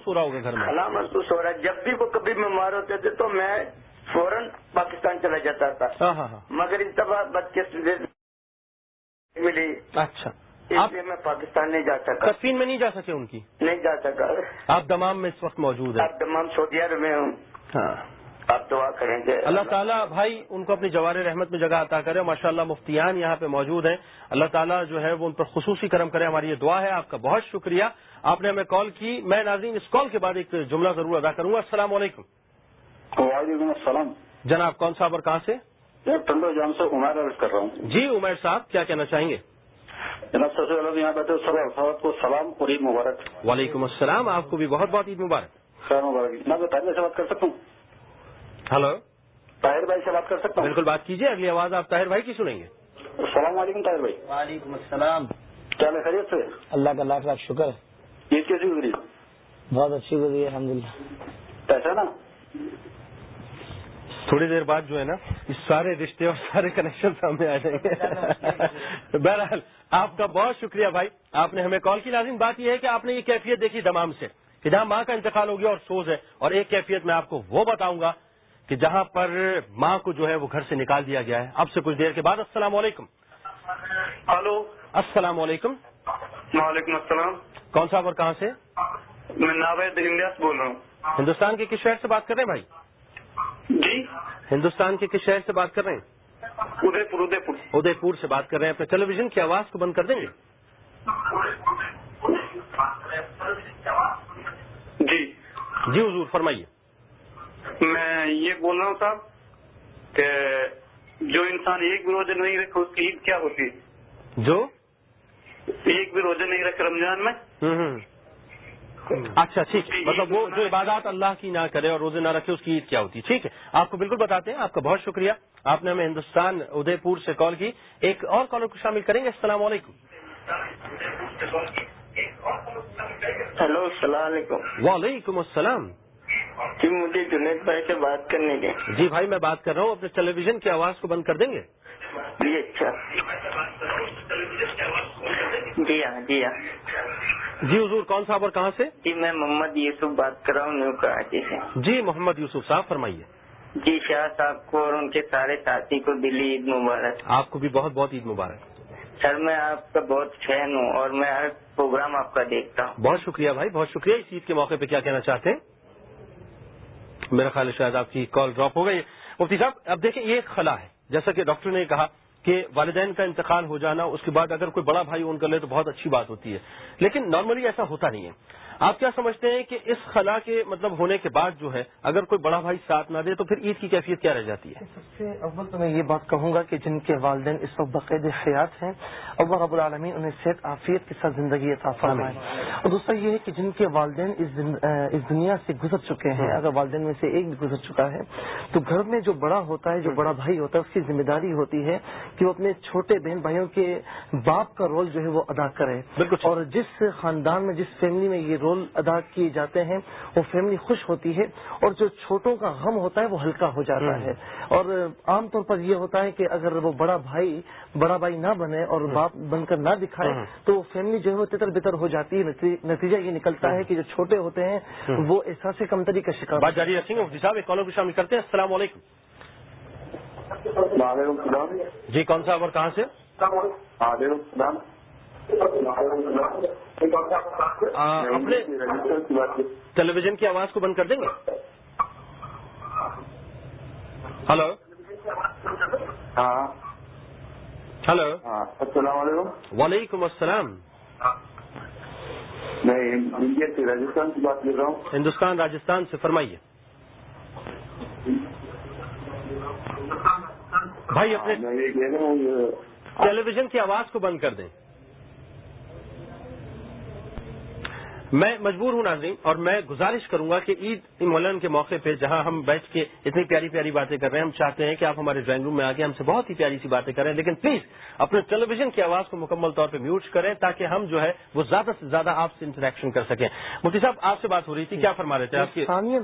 محسوس ہو رہا ہوگا گھر میں؟ خلا محسوس ہو رہا ہے جب بھی وہ کبھی بیمار ہوتے تھے تو میں فوراً پاکستان چلا جاتا تھا۔ مگر اس دفعہ بچے ملی۔ اچھا۔ اس آپ لیے میں پاکستان نہیں جا سکا تفین میں نہیں جا سکے ان کی؟ نہیں جا سکا آپ دمام میں اس وقت موجود ہیں۔ اب تمام سعودی عرب میں ہوں۔ ہاں۔ آپ دعا کریں گے اللہ تعالیٰ بھائی ان کو اپنی جوار رحمت میں جگہ عطا کرے ماشاء اللہ مفتیان یہاں پہ موجود ہیں۔ اللہ تعالیٰ جو ہے وہ ان پر خصوصی کرم کرے ہماری یہ دعا ہے آپ کا بہت شکریہ۔ آپ نے ہمیں کال کی میں ناظرین اس کال کے بعد ایک جملہ ضرور ادا کروں گا۔ السلام علیکم۔ وعلیکم السلام۔ جناب کون صاحب اور کہاں سے؟ ٹنڈو جان سے عمیر عرض کر رہا ہوں۔ جی عمیر صاحب کیا کہنا چاہیں گے؟ جناب سب سے پہلے یہاں بیٹھے سب افراد کو سلام اور عید مبارک۔ وعلیکم السلام آپ کو بھی بہت بہت عید مبارک۔ خیر مبارک۔ میں طاہر سے بات کر سکتا ہوں؟ ہلو؟ طاہر بھائی سے بات کر سکتا ہوں؟ بالکل بات کیجیے اگلی آواز آپ طاہر بھائی کی سنیں گے۔ السلام علیکم طاہر بھائی۔ وعلیکم السلام۔ کیا میں خیریت سے؟ اللہ کا لاکھ لاکھ شکر۔ ہے عید کیسی گزری؟ بہت اچھی گزری الحمد للہ ایسا نا؟ تھوڑی دیر بعد جو ہے نا اس سارے رشتے اور سارے کنیکشن سامنے آ جائیں گے بہرحال آپ کا بہت شکریہ بھائی۔ آپ نے ہمیں کال کی۔ لازم بات یہ ہے کہ آپ نے یہ کیفیت دیکھی دمام سے۔ کہ جہاں ماں کا انتقال ہو گیا اور سوز ہے اور ایک کیفیت میں آپ کو وہ بتاؤں گا کہ جہاں پر ماں کو جو ہے وہ گھر سے نکال دیا گیا ہے۔ اب سے کچھ دیر کے بعد السلام علیکم۔ ہلو۔ السلام علیکم۔ وعلیکم السلام۔ کون صاحب اور کہاں سے؟ میں ناوید الیاس بول رہا ہوں۔ ہندوستان کے کس شہر سے بات کر رہے ہیں بھائی؟ جی؟ ہندوستان کے کس شہر سے بات کر رہے ہیں؟ ادے پور ادے پور ادے پور سے بات کر رہے ہیں۔ اپنے ٹیلی ویژن کی آواز کو بند کر دیں گے؟ جی۔ جی حضور فرمائیے۔ میں یہ بول رہا ہوں صاحب کہ جو انسان ایک بھی روزہ نہیں رکھے اس کی عید کیا ہوتی ہے؟ جو؟ ایک بھی روزہ نہیں رکھے رمضان میں؟ اچھا ٹھیک ہے۔ مطلب وہ جو عبادات اللہ کی نہ کرے اور روزے نہ رکھے اس کی عید کیا ہوتی ہے؟ ٹھیک ہے۔ آپ کو بالکل بتاتے ہیں۔ آپ کا بہت شکریہ۔ آپ نے ہمیں ہندوستان ادے پور سے کال کی۔ ایک اور کالر کو شامل کریں گے۔ السلام علیکم۔ ہلو السلام علیکم۔ وعلیکم السلام۔ جی مجھے جنید بھائی سے بات کرنے کے جی بھائی میں بات کر رہا ہوں اپنے ٹیلی ویژن کی آواز کو بند کر دیں گے؟ جی اچھا۔ جی ہاں جی ہاں۔ جی حضور کون صاحب اور کہاں سے؟ جی میں محمد یوسف بات کر رہا ہوں نیو کراچی سے۔ جی محمد یوسف صاحب فرمائیے۔ جی شاہ صاحب کو اور ان کے سارے ساتھی کو دلی عید مبارک۔ آپ کو بھی بہت بہت عید مبارک۔ سر میں آپ کا بہت فین ہوں اور میں ہر پروگرام آپ کا دیکھتا ہوں۔ بہت شکریہ بھائی بہت شکریہ۔ اس عید کے موقع پہ کیا کہنا چاہتے ہیں؟ میرا خیال ہے شاید آپ کی کال ڈراپ ہو گئی۔ مفتی صاحب، اب دیکھیں، یہ ایک خلا ہے۔ جیسا کہ ڈاکٹر نے کہا کہ والدین کا انتقال ہو جانا، اس کے بعد اگر کوئی بڑا بھائی ان کر لے تو بہت اچھی بات ہوتی ہے۔ لیکن نارملی ایسا ہوتا نہیں ہے۔ آپ کیا سمجھتے ہیں کہ اس خلا کے مطلب ہونے کے بعد جو ہے اگر کوئی بڑا بھائی ساتھ نہ دے تو پھر عید کی کیفیت کیا رہ جاتی ہے؟ سب سے اول تو میں یہ بات کہوں گا کہ جن کے والدین اس وقت باقاعد حیات ہیں اللہ رب العالمین انہیں صحت عافیت کے ساتھ زندگی عطا فرمائے۔ اور دوسرا یہ ہے کہ جن کے والدین اس دن اس دنیا سے گزر چکے ہیں اگر والدین میں سے ایک بھی گزر چکا ہے تو گھر میں جو بڑا ہوتا ہے جو بڑا بھائی ہوتا ہے اس کی ذمہ داری ہوتی ہے کہ وہ اپنے چھوٹے بہن بھائیوں کے باپ کا رول جو ہے وہ ادا کرے۔ اور جس خاندان میں جس فیملی میں یہ رول ادا کیے جاتے ہیں وہ فیملی خوش ہوتی ہے اور جو چھوٹوں کا غم ہوتا ہے وہ ہلکا ہو جاتا ہے۔ اور عام طور پر یہ ہوتا ہے کہ اگر وہ بڑا بھائی بڑا بھائی نہ بنے اور باپ بن کر نہ دکھائے تو وہ فیملی جو ہے وہ تتر بتر ہو جاتی ہے۔ نتیجہ یہ نکلتا ہے کہ جو چھوٹے ہوتے ہیں وہ احساس کمتری کا شکار بات جاری رکھیں گے۔ مفتی صاحب ایک کو شامل کرتے ہیں۔ السلام علیکم۔ وعلیکم السلام۔ جی کون صاحب اور کہاں سے؟ وعلیکم السلام۔ آ، اپنے ٹیلی ویژن کی آواز کو بند کر دیں گے؟ ہلو؟ ہاں ہلو؟ السلام علیکم۔ وعلیکم السلام۔ میں انڈیا سے راجستھان سے بات کر رہا ہوں۔ ہندوستان راجستھان سے فرمائیے۔ بھائی اپنے ٹیلی ویژن کی آواز کو بند کر دیں۔ میں مجبور ہوں ناظرین اور میں گزارش کروں گا کہ عید مولن کے موقع پہ جہاں ہم بیٹھ کے اتنی پیاری پیاری باتیں کر رہے ہیں ہم چاہتے ہیں کہ آپ ہمارے ڈرائنگ روم میں آ کے ہم سے بہت ہی پیاری سی باتیں کریں لیکن پلیز اپنے ٹیلی ویژن کی آواز کو مکمل طور پہ میوٹ کریں تاکہ ہم جو ہے وہ زیادہ سے زیادہ آپ سے انٹریکشن کر سکیں۔ مفتی صاحب آپ سے بات ہو رہی تھی کیا فرما رہے تھے آپ کی؟ ثانیہ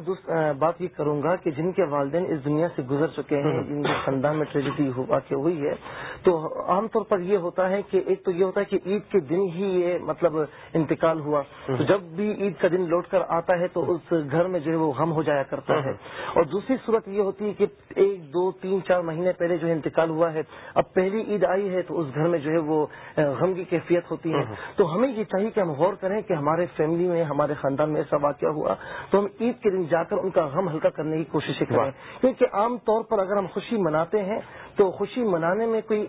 بات یہ کروں گا کہ جن کے والدین اس دنیا سے گزر چکے ہیں جن کے خاندان میں ٹریجڈی واقع ہوئی ہے تو عام طور پر یہ ہوتا ہے کہ ایک تو یہ ہوتا ہے کہ عید کے دن ہی یہ مطلب انتقال ہوا۔ تو جب بھی عید کا دن لوٹ کر آتا ہے تو اس گھر میں جو ہے وہ غم ہو جایا کرتا ہے۔ اور دوسری صورت یہ ہوتی ہے کہ ایک دو تین چار مہینے پہلے جو ہے انتقال ہوا ہے اب پہلی عید آئی ہے تو اس گھر میں جو ہے وہ غم کی کیفیت ہوتی ہے۔ تو ہمیں یہ چاہیے کہ ہم غور کریں کہ ہمارے فیملی میں ہمارے خاندان میں ایسا واقعہ ہوا تو ہم عید کے دن جا کر ان کا غم ہلکا کرنے کی کوشش کریں۔ کیونکہ عام طور پر اگر ہم خوشی مناتے ہیں تو خوشی منانے میں کوئی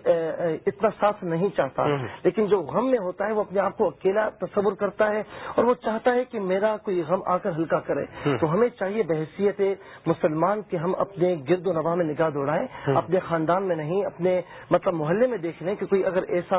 اتنا ساتھ نہیں چاہتا۔ لیکن جو غم میں ہوتا ہے وہ اپنے آپ کو اکیلا تصور کرتا ہے اور وہ چاہتا ہے کہ میرا کوئی غم آ کر ہلکا کرے۔ تو ہمیں چاہیے بحثیت مسلمان کہ ہم اپنے گرد و نواح میں نگاہ دوڑائیں اپنے خاندان میں نہیں اپنے مطلب محلے میں دیکھ لیں کہ کوئی اگر ایسا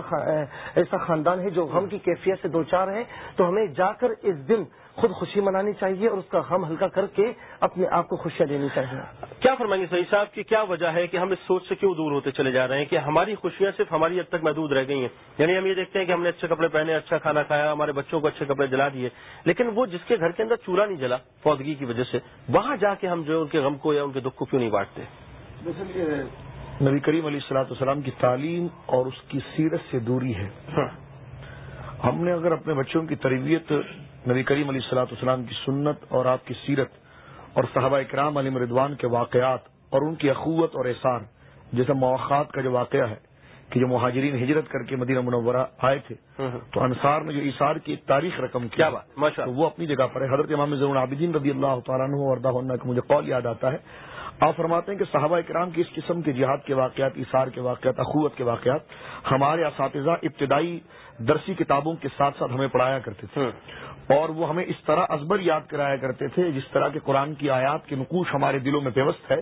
ایسا خاندان ہے جو غم کی کیفیت سے دو چار ہے تو ہمیں جا کر اس دن خود خوشی منانی چاہیے اور اس کا غم ہلکا کر کے اپنے آپ کو خوشیاں دینی چاہیے۔ کیا فرمائیں گے سعید صاحب کی کیا وجہ ہے کہ ہم اس سوچ سے کیوں دور ہوتے چلے جا رہے ہیں کہ ہماری خوشیاں صرف ہماری حد تک محدود رہ گئی ہیں؟ یعنی ہم یہ دیکھتے ہیں کہ ہم نے اچھے کپڑے پہنے اچھا کھانا کھایا ہمارے بچوں کو اچھے کپڑے دلا دیے لیکن وہ جس کے گھر کے اندر چولہا نہیں جلا فوتگی کی وجہ سے وہاں جا کے ہم جو ہے ان کے غم کو یا ان کے دکھ کو کیوں نہیں بانٹتے؟ نبی کریم علیہ السلاۃ والسلام کی تعلیم اور اس کی سیرت سے دوری ہے۔ ہاں۔ ہم نے اگر اپنے بچوں کی تربیت نبی کریم علیہ السلاۃ والسلام کی سنت اور آپ کی سیرت اور صحابہ اکرام علی مردوان کے واقعات اور ان کی اخوت اور احسان جیسا مواقع کا جو واقعہ ہے کہ جو مہاجرین ہجرت کر کے مدینہ منورہ آئے تھے تو انصار نے جو اشار کی تاریخ رقم کیا تو وہ اپنی جگہ پر ہے۔ حضرت امام ضرور عابدین رضی اللہ تعالیٰ وردہ کا مجھے قول یاد آتا ہے۔ آپ فرماتے ہیں کہ صحابہ اکرام کی اس قسم کے جہاد کے واقعات اشار کے واقعات اخوت کے واقعات ہمارے اساتذہ ابتدائی درسی کتابوں کے ساتھ ساتھ ہمیں پڑھایا کرتے تھے۔ اور وہ ہمیں اس طرح ازبر یاد کرایا کرتے تھے جس طرح کے قرآن کی آیات کے نقوش ہمارے دلوں میں پیوست ہے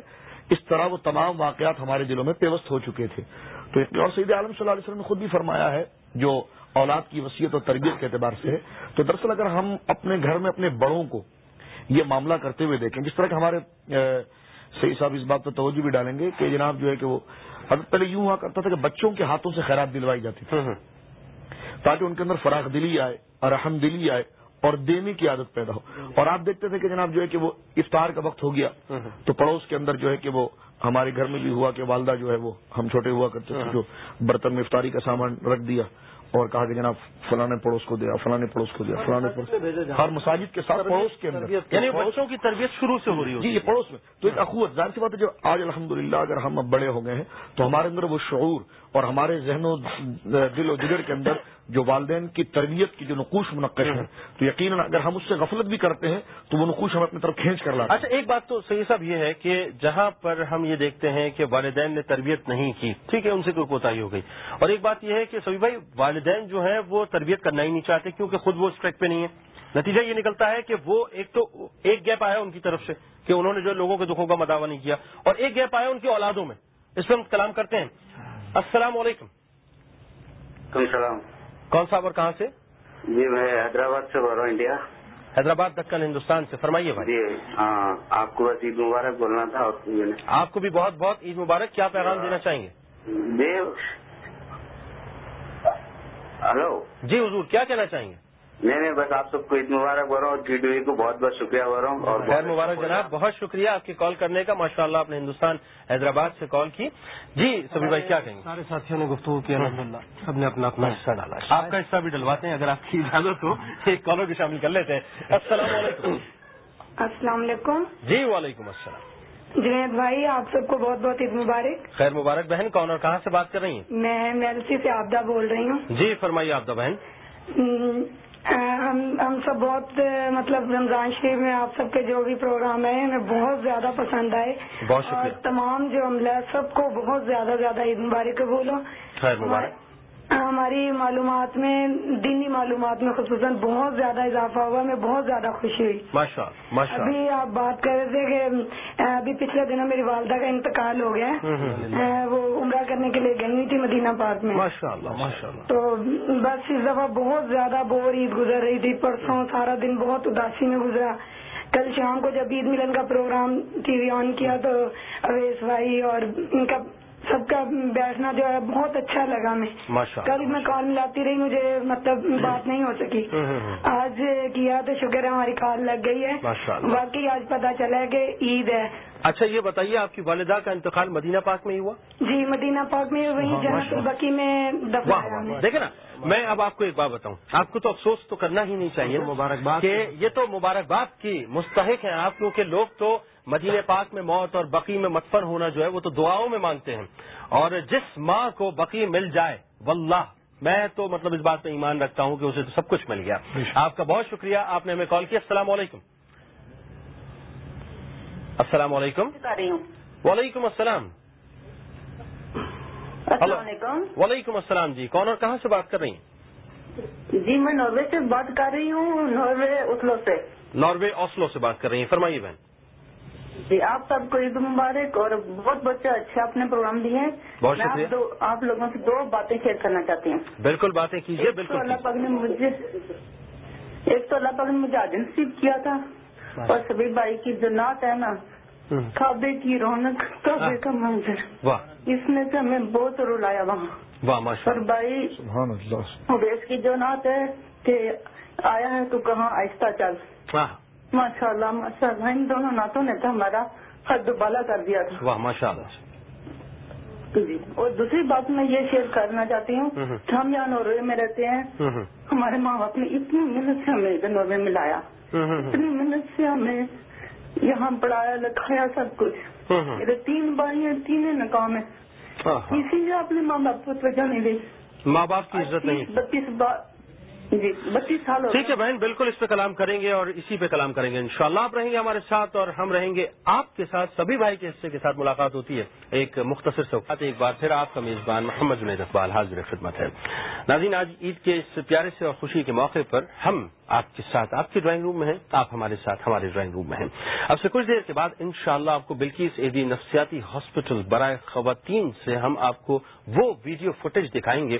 اس طرح وہ تمام واقعات ہمارے دلوں میں پیوست ہو چکے تھے۔ تو اور سعید عالم صلی اللہ علیہ وسلم نے خود بھی فرمایا ہے جو اولاد کی وصیت اور تربیت کے اعتبار سے ہے۔ تو دراصل اگر ہم اپنے گھر میں اپنے بڑوں کو یہ معاملہ کرتے ہوئے دیکھیں جس طرح کہ ہمارے صحیح صاحب اس بات پر توجہ بھی ڈالیں گے کہ جناب جو ہے کہ وہ حضرت پہلے یوں ہوا کرتا تھا کہ بچوں کے ہاتھوں سے خیرات دلوائی جاتی تھی۔ تاکہ ان کے اندر فراخ دلی آئے اور رحم دلی آئے اور دینے کی عادت پیدا ہو۔ اور آپ دیکھتے تھے کہ جناب جو ہے کہ وہ افطار کا وقت ہو گیا۔ تو پڑوس کے اندر جو ہے کہ وہ ہمارے گھر میں بھی ہوا کہ والدہ جو ہے وہ ہم چھوٹے ہوا کرتے تھے جو برتن میں افطاری کا سامان رکھ دیا اور کہا کہ جناب فلاں پڑوس کو دیا فلاں پڑوس کو دیا فلاں پڑوس ہر مساجد کے ساتھ پڑوس کے اندر۔ یعنی بچوں کی تربیت شروع سے ہو رہی ہے جی یہ پڑوس میں۔ تو ایک اخوت ظاہر سی بات ہے جو آج الحمد اگر ہم اب بڑے ہو گئے ہیں تو ہمارے اندر وہ شعور اور ہمارے ذہن و دل و جگر کے اندر جو والدین کی تربیت کی جو نقوش منعقد ہے تو یقیناً اگر ہم اس سے غفلت بھی کرتے ہیں تو وہ نقوش ہم اپنی طرف کھینچ کر لاتے اچھا ایک بات تو صحیح صاحب یہ ہے کہ جہاں پر ہم یہ دیکھتے ہیں کہ والدین نے تربیت نہیں کی ٹھیک ہے ان سے کوئی کوتاہی ہو گئی۔ اور ایک بات یہ ہے کہ سبھی بھائی والدین جو ہے وہ تربیت کرنا ہی نہیں چاہتے کیونکہ خود وہ اس ٹریک پہ نہیں ہے نتیجہ یہ نکلتا ہے کہ وہ ایک تو ایک گیپ آیا ان کی طرف سے کہ انہوں نے جو لوگوں کے دکھوں کا مداوع نہیں کیا اور ایک گیپ آیا ان کی اولادوں میں۔ اس پر ہم کلام کرتے ہیں۔ السلام علیکم۔ السلام۔ کون صاحب اور کہاں سے؟ جی میں حیدرآباد سے بول رہا ہوں انڈیا۔ حیدرآباد دکن ہندوستان سے فرمائیے بھائی۔ جی ہاں آپ کو بس عید مبارک بولنا تھا آپ کو بھی بہت بہت عید مبارک کیا پیغام دینا چاہیں گے؟ جی ہلو۔ جی حضور کیا کہنا چاہیں گے؟ نہیں نہیں بس آپ سب کو عید مبارک بول رہا ہوں ٹی ٹی کو بہت بہت شکریہ بول رہا ہوں اور خیر مبارک جناب بہت شکریہ آپ کی کال کرنے کا۔ ماشاء اللہ آپ نے ہندوستان حیدرآباد سے کال کی۔ جی سبھی بھائی کیا کہیں گے؟ سارے ساتھیوں نے گفتگو کیا الحمد للہ سب نے اپنا اپنا حصہ ڈالا۔ آپ کا حصہ بھی ڈلواتے ہیں اگر آپ کی اجازت ہو۔ ایک کالر بھی شامل کر لیتے ہیں۔ السلام علیکم۔ السلام علیکم۔ جی وعلیکم السلام۔ جنید بھائی آپ سب کو بہت بہت عید مبارک۔ خیر مبارک بہن کون اور کہاں سے بات کر رہی ہیں؟ میں میلسی سے آبدہ بول رہی ہوں۔ جی فرمائیے آبدہ بہن۔ ہم سب بہت مطلب رمضان شریف میں آپ سب کے جو بھی پروگرام ہیں ہمیں بہت زیادہ پسند آئے۔ بہت اور تمام جو عملہ سب کو بہت زیادہ زیادہ عید مبارک بولو۔ خیر مبارک۔ ہماری معلومات میں دینی معلومات میں خصوصاً بہت زیادہ اضافہ ہوا میں بہت زیادہ خوشی ہوئی۔ ابھی آپ بات کر رہے تھے کہ ابھی پچھلے دنوں میری والدہ کا انتقال ہو گیا۔ وہ عمرہ کرنے کے لیے گئی ہوئی تھی مدینہ پارک میں۔ ماشاء اللہ ماشاء اللہ۔ تو بس اس دفعہ بہت زیادہ بور عید گزر رہی تھی۔ پرسوں سارا دن بہت اداسی میں گزرا۔ کل شام کو جب عید ملن کا پروگرام ٹی وی آن کیا تو اویس بھائی اور ان کا سب کا بیٹھنا جو ہے بہت اچھا لگا میں کل میں کال ملاتی رہی مجھے مطلب بات نہیں ہو سکی۔ آج کیا تو شکر ہے ہماری کال لگ گئی ہے۔ باقی آج پتا چلا ہے کہ عید ہے۔ اچھا یہ بتائیے آپ کی والدہ کا انتقال مدینہ پاک میں ہی ہوا؟ جی مدینہ پاک میں وہیں ماشاء اللہ۔ البقی میں واہ۔ دیکھیں نا میں اب آپ کو ایک بات بتاؤں۔ آپ کو تو افسوس تو کرنا ہی نہیں چاہیے مبارکباد کہ یہ تو مبارکباد کی مستحق ہیں آپ کیونکہ لوگ تو مدینہ پاک میں موت اور بقی میں مدفن ہونا جو ہے وہ تو دعاؤں میں مانگتے ہیں۔ اور جس ماں کو بقی مل جائے واللہ میں تو مطلب اس بات پہ ایمان رکھتا ہوں کہ اسے تو سب کچھ مل گیا۔ آپ کا بہت شکریہ آپ نے ہمیں کال کیا السلام علیکم۔ السلام علیکم۔ کر رہی ہوں۔ وعلیکم السلام۔ السلام علیکم۔ وعلیکم السلام جی۔ کون اور کہاں سے بات کر رہی ہیں؟ جی میں ناروے سے بات کر رہی ہوں ناروے اسلو سے۔ ناروے اوسلو سے بات کر رہی ہیں۔ فرمائیے بہن۔ جی آپ سب کو عید مبارک اور بہت بچے اچھے اپنے پروگرام دیے ہیں۔ بہت شکریہ۔ آپ لوگوں سے دو باتیں شیئر کرنا چاہتی ہوں۔ بالکل باتیں کیجیے ایک تو بالکل اللہ۔ پاک نے مجھے ایک تو اللہ پاک نے مجھے آج نصیب کیا تھا۔ اور سبھی بھائی کی جو نعت ہے نا کعبے کی رونق کعبے کا منظر۔ اس نے سے ہمیں بہت رلایا وہاں۔ اور بھائی اویس کی جو نعت ہے کہ آیا ہے تو کہاں آہستہ چل۔ ماشاء اللہ ماشاء اللہ ان دونوں نعتوں نے تو ہمارا حد بالا کر دیا تھا۔ واہ ماشاء اللہ جی۔ اور دوسری بات میں یہ شیئر کرنا چاہتی ہوں۔ کہ ہم یہاں نوروے میں رہتے ہیں۔ ہمارے ماں باپ نے اتنی محنت سے ہمیں ادھر نوروے میں لایا۔ اتنی محنت سے ہمیں یہاں پڑھایا لکھایا سب کچھ۔ میرے تین بھائی ہیں تینوں ناکام ہیں۔ اسی لیے اپنے ماں باپ کو توجہ نہیں دی۔ ماں باپ کی عزت نہیں۔ بتیس بار جی بتیس سال ٹھیک ہے بہن بالکل اس پہ کلام کریں گے اور اسی پہ کلام کریں گے۔ انشاءاللہ آپ رہیں گے ہمارے ساتھ اور ہم رہیں گے آپ کے ساتھ سبھی بھائی کے حصے کے ساتھ ملاقات ہوتی ہے ایک مختصر سوقات ایک بار پھر آپ کا میزبان محمد جنید اقبال حاضر خدمت ہے۔ ناظرین آج عید کے اس پیارے سے اور خوشی کے موقع پر ہم آپ کے ساتھ آپ کے ڈرائنگ روم میں ہیں آپ ہمارے ساتھ ہمارے ڈرائنگ روم میں ہیں۔ اب سے کچھ دیر کے بعد انشاءاللہ آپ کو بلکیس ایدی نفسیاتی ہاسپٹل برائے خواتین سے ہم آپ کو وہ ویڈیو فوٹیج دکھائیں گے۔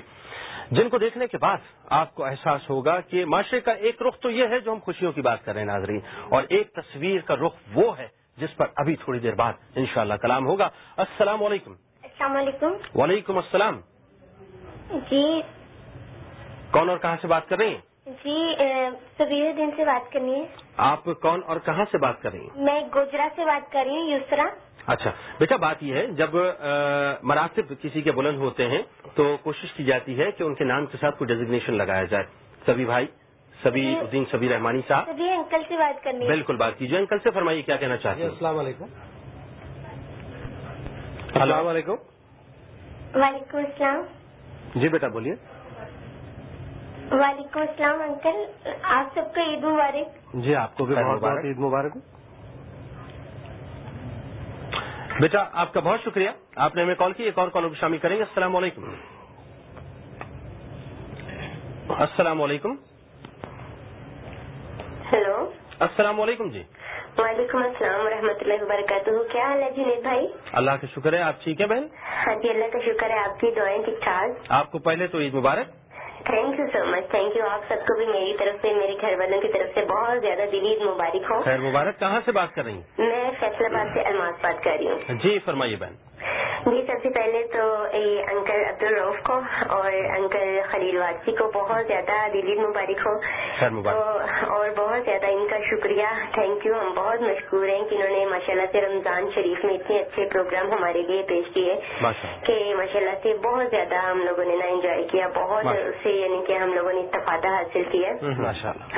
جن کو دیکھنے کے بعد آپ کو احساس ہوگا کہ معاشرے کا ایک رخ تو یہ ہے جو ہم خوشیوں کی بات کر رہے ہیں ناظرین۔ اور ایک تصویر کا رخ وہ ہے جس پر ابھی تھوڑی دیر بعد انشاءاللہ کلام ہوگا۔ السلام علیکم۔ السلام علیکم۔ وعلیکم السلام۔ جی۔ کون اور کہاں سے بات کر رہی ہیں؟ جی سبیر دن سے بات کرنی ہے۔ آپ کون اور کہاں سے بات کر رہی ہیں؟ میں گوجرا سے بات کر رہی ہوں یسرا اچھا بیٹا بات یہ ہے جب آ، مراتب کسی کے بلند ہوتے ہیں تو کوشش کی جاتی ہے کہ ان کے نام کے ساتھ کوئی ڈیزگنیشن لگایا جائے۔ سبھی بھائی سبھی الدین سبھی رحمانی صاحب۔ سبیر انکل سے بات کرنی ہے۔ بالکل بات کیجیے۔ انکل سے فرمائیے کیا کہنا چاہتے ہیں؟ السلام علیکم۔ السلام علیکم۔ وعلیکم السلام۔ جی بیٹا بولیے۔ وعلیکم السلام انکل آپ سب کو عید مبارک۔ جی آپ کو بھی بہت بہت۔ عید مبارک۔ بیٹا آپ کا بہت شکریہ۔ آپ نے ہمیں کال کی ایک اور کال کو شامل کریں گے۔ السلام علیکم۔ السلام علیکم۔ ہیلو السلام علیکم جی۔ وعلیکم السلام ورحمۃ اللہ وبرکاتہ۔ کیا حال ہے جنید بھائی؟ اللہ کا شکر ہے آپ ٹھیک ہیں بہن؟ ہاں جی اللہ کا شکر ہے آپ کی دعائیں ٹھیک ٹھاک۔ آپ کو پہلے تو عید مبارک۔ Thank you so much thank you آپ سب کو بھی میری طرف سے میرے گھر والوں کی طرف سے بہت زیادہ دلی عید مبارک ہو۔ خیر مبارک. کہاں سے بات کر رہی میں فیصلہ آباد سے الماس بات کر رہی ہوں۔ ہیں جی فرمائیے بہن۔ جی سب سے پہلے تو انکل عبد الروف کو اور انکل خلیل واسی کو بہت زیادہ دلی مبارک ہو۔ اور بہت زیادہ ان کا شکریہ۔ تھینک یو ہم بہت مشکور ہیں کہ انہوں نے ماشاء اللہ سے رمضان شریف میں اتنے اچھے پروگرام ہمارے لیے پیش کیے۔ کہ ماشاء اللہ سے بہت زیادہ ہم لوگوں نے نا انجوائے کیا۔ بہت اس سے یعنی کہ ہم لوگوں نے استفادہ حاصل کیا۔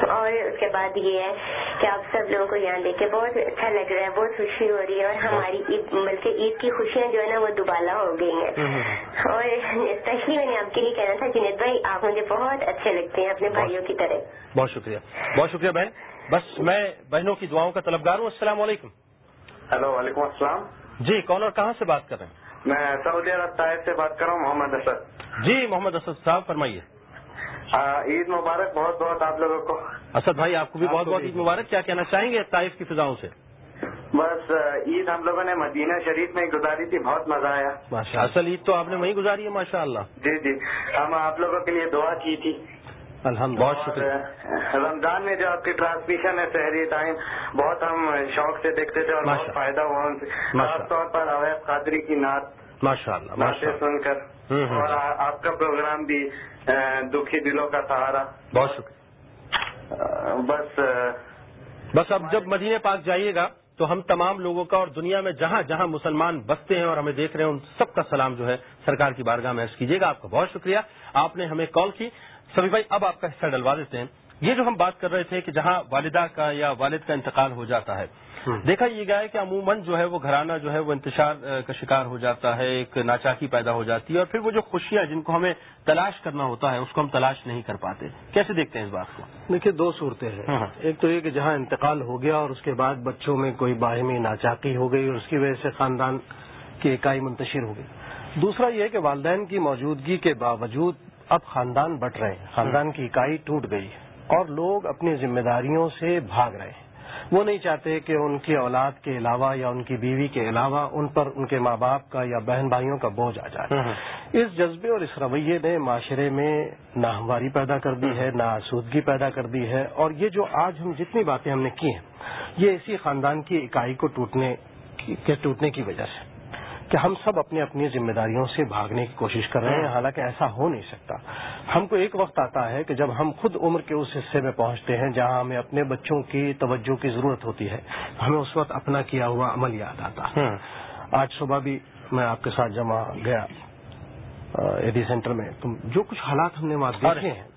اور اس کے بعد یہ ہے کہ آپ سب لوگوں کو یہاں دیکھ کے بہت اچھا لگ رہا ہے بہت خوشی ہو رہی ہے اور ہماری بلکہ عید کی خوشیاں جو ہے نا وہ دوبالا ہو گئی ہیں۔ اور اسپیشلی میں نے آپ کے لیے کہنا تھا جنید بھائی آپ مجھے بہت اچھے لگتے ہیں اپنے بھائیوں کی طرح۔ بہت شکریہ۔ بہت شکریہ بہن بس میں بہنوں کی دعاؤں کا طلبگار ہوں۔ السلام علیکم۔ ہیلو وعلیکم السلام۔ جی کون اور کہاں سے بات کر رہے ہیں؟ میں سعودی عرب طائف سے بات کر رہا ہوں محمد اسد۔ جی محمد اسد صاحب فرمائیے۔ عید مبارک بہت بہت آپ لوگوں کو۔ اسد بھائی آپ کو بھی بہت بہت عید مبارک۔ کیا کہنا چاہیں گے طائف کی فضاؤں سے؟ بس عید ہم لوگوں نے مدینہ شریف میں گزاری تھی بہت مزہ آیا۔ اصل عید تو آپ نے وہیں گزاری ہے ماشاء اللہ جی جی۔ ہم آپ لوگوں کے لیے دعا کی تھی۔ الحمد بہت شکریہ۔ رمضان میں جو آپ کی ٹرانسمیشن ہے شہری ٹائم بہت ہم شوق سے دیکھتے تھے اور بہت فائدہ ہوا ان سے۔ خاص طور پر اویس قادری کی نعت ماشاء اللہ سن کر۔ اور آپ کا پروگرام بھی دکھی دلوں کا سہارا۔ بہت شکریہ۔ بس بس اب جب مدینہ پاک جائیے گا تو ہم تمام لوگوں کا اور دنیا میں جہاں جہاں مسلمان بستے ہیں اور ہمیں دیکھ رہے ہیں، ان سب کا سلام جو ہے سرکار کی بارگاہ میں عرض کیجیے گا۔ آپ کا بہت شکریہ۔ آپ نے ہمیں کال کی۔ سبھی بھائی، اب آپ کا حصہ ڈلوا دیتے ہیں۔ یہ جو ہم بات کر رہے تھے کہ جہاں والدہ کا یا والد کا انتقال ہو جاتا ہے دیکھا یہ گیا ہے کہ عموماً جو ہے وہ گھرانہ جو ہے وہ انتشار کا شکار ہو جاتا ہے ایک ناچاکی پیدا ہو جاتی ہے اور پھر وہ جو خوشیاں جن کو ہمیں تلاش کرنا ہوتا ہے اس کو ہم تلاش نہیں کر پاتے۔ کیسے دیکھتے ہیں اس بات کو؟ دیکھیے دو صورتیں ہیں۔ ایک تو یہ کہ جہاں انتقال ہو گیا اور اس کے بعد بچوں میں کوئی باہمی ناچاکی ہو گئی اور اس کی وجہ سے خاندان کی اکائی منتشر ہو گئی۔ دوسرا یہ کہ والدین کی موجودگی کے باوجود اب خاندان بٹ رہے ہیں۔ خاندان کی اکائی ٹوٹ گئی ہے اور لوگ اپنی ذمہ داریوں سے بھاگ رہے ہیں۔ وہ نہیں چاہتے کہ ان کی اولاد کے علاوہ یا ان کی بیوی کے علاوہ ان پر ان کے ماں باپ کا یا بہن بھائیوں کا بوجھ آ جائے۔ اس جذبے اور اس رویے نے معاشرے میں ناہمواری پیدا کر دی ہے ناسودگی پیدا کر دی ہے۔ اور یہ جو آج ہم جتنی باتیں ہم نے کی ہیں یہ اسی خاندان کی اکائی کو ٹوٹنے کے ٹوٹنے کی وجہ سے کہ ہم سب اپنی اپنی ذمہ داریوں سے بھاگنے کی کوشش کر رہے ہیں۔ حالانکہ ایسا ہو نہیں سکتا۔ ہم کو ایک وقت آتا ہے کہ جب ہم خود عمر کے اس حصے میں پہنچتے ہیں جہاں ہمیں اپنے بچوں کی توجہ کی ضرورت ہوتی ہے۔ ہمیں اس وقت اپنا کیا ہوا عمل یاد آتا۔ ہے آج صبح بھی میں آپ کے ساتھ جمع گیا اے ڈی سینٹر میں۔ تو جو کچھ حالات ہم نے وہاں دیکھے ہیں